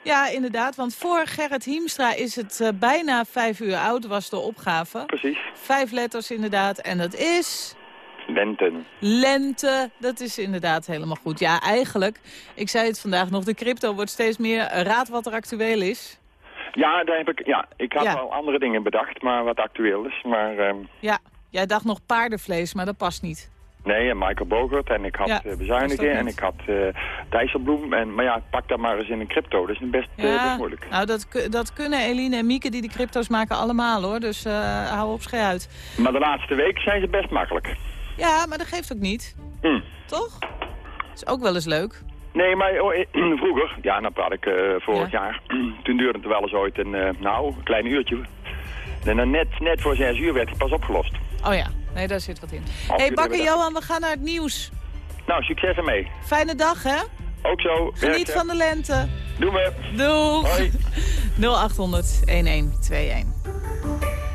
Ja, inderdaad. Want voor Gerrit Hiemstra is het eh, bijna vijf uur oud, was de opgave. Precies. Vijf letters inderdaad. En dat is... Lenten. Lente, dat is inderdaad helemaal goed. Ja, eigenlijk, ik zei het vandaag nog, de crypto wordt steeds meer raad wat er actueel is. Ja, daar heb ik, ja, ik had Ja. wel andere dingen bedacht, maar wat actueel is. Maar ehm, Ja, jij dacht nog paardenvlees, maar dat past niet. Nee, en Michael Bogert en ik had Ja, eh, Bezuinigen en ik had eh Dijsselbloem. En, maar ja, pak dat maar eens in een crypto. Dat is best, eh, best moeilijk. nou dat, dat kunnen Eline en Mieke die de crypto's maken allemaal hoor. Dus hou op schei uit. Maar de laatste week zijn ze best makkelijk. Ja, maar dat geeft ook niet. Hm. Toch? Is ook wel eens leuk. Nee, maar oh, eh, vroeger, ja, dan praat ik eh, vorig jaar. Toen duurde het wel eens ooit een, eh, nou, een klein uurtje. En dan net, net voor zes uur werd hij pas opgelost. Oh ja, nee, daar zit wat in. Half hey, Bakker Johan, we gaan naar het nieuws. Nou, succes ermee. Fijne dag, hè? Ook zo. Geniet van de lente. Doen we. Doeg! Hoi. 0800 1121.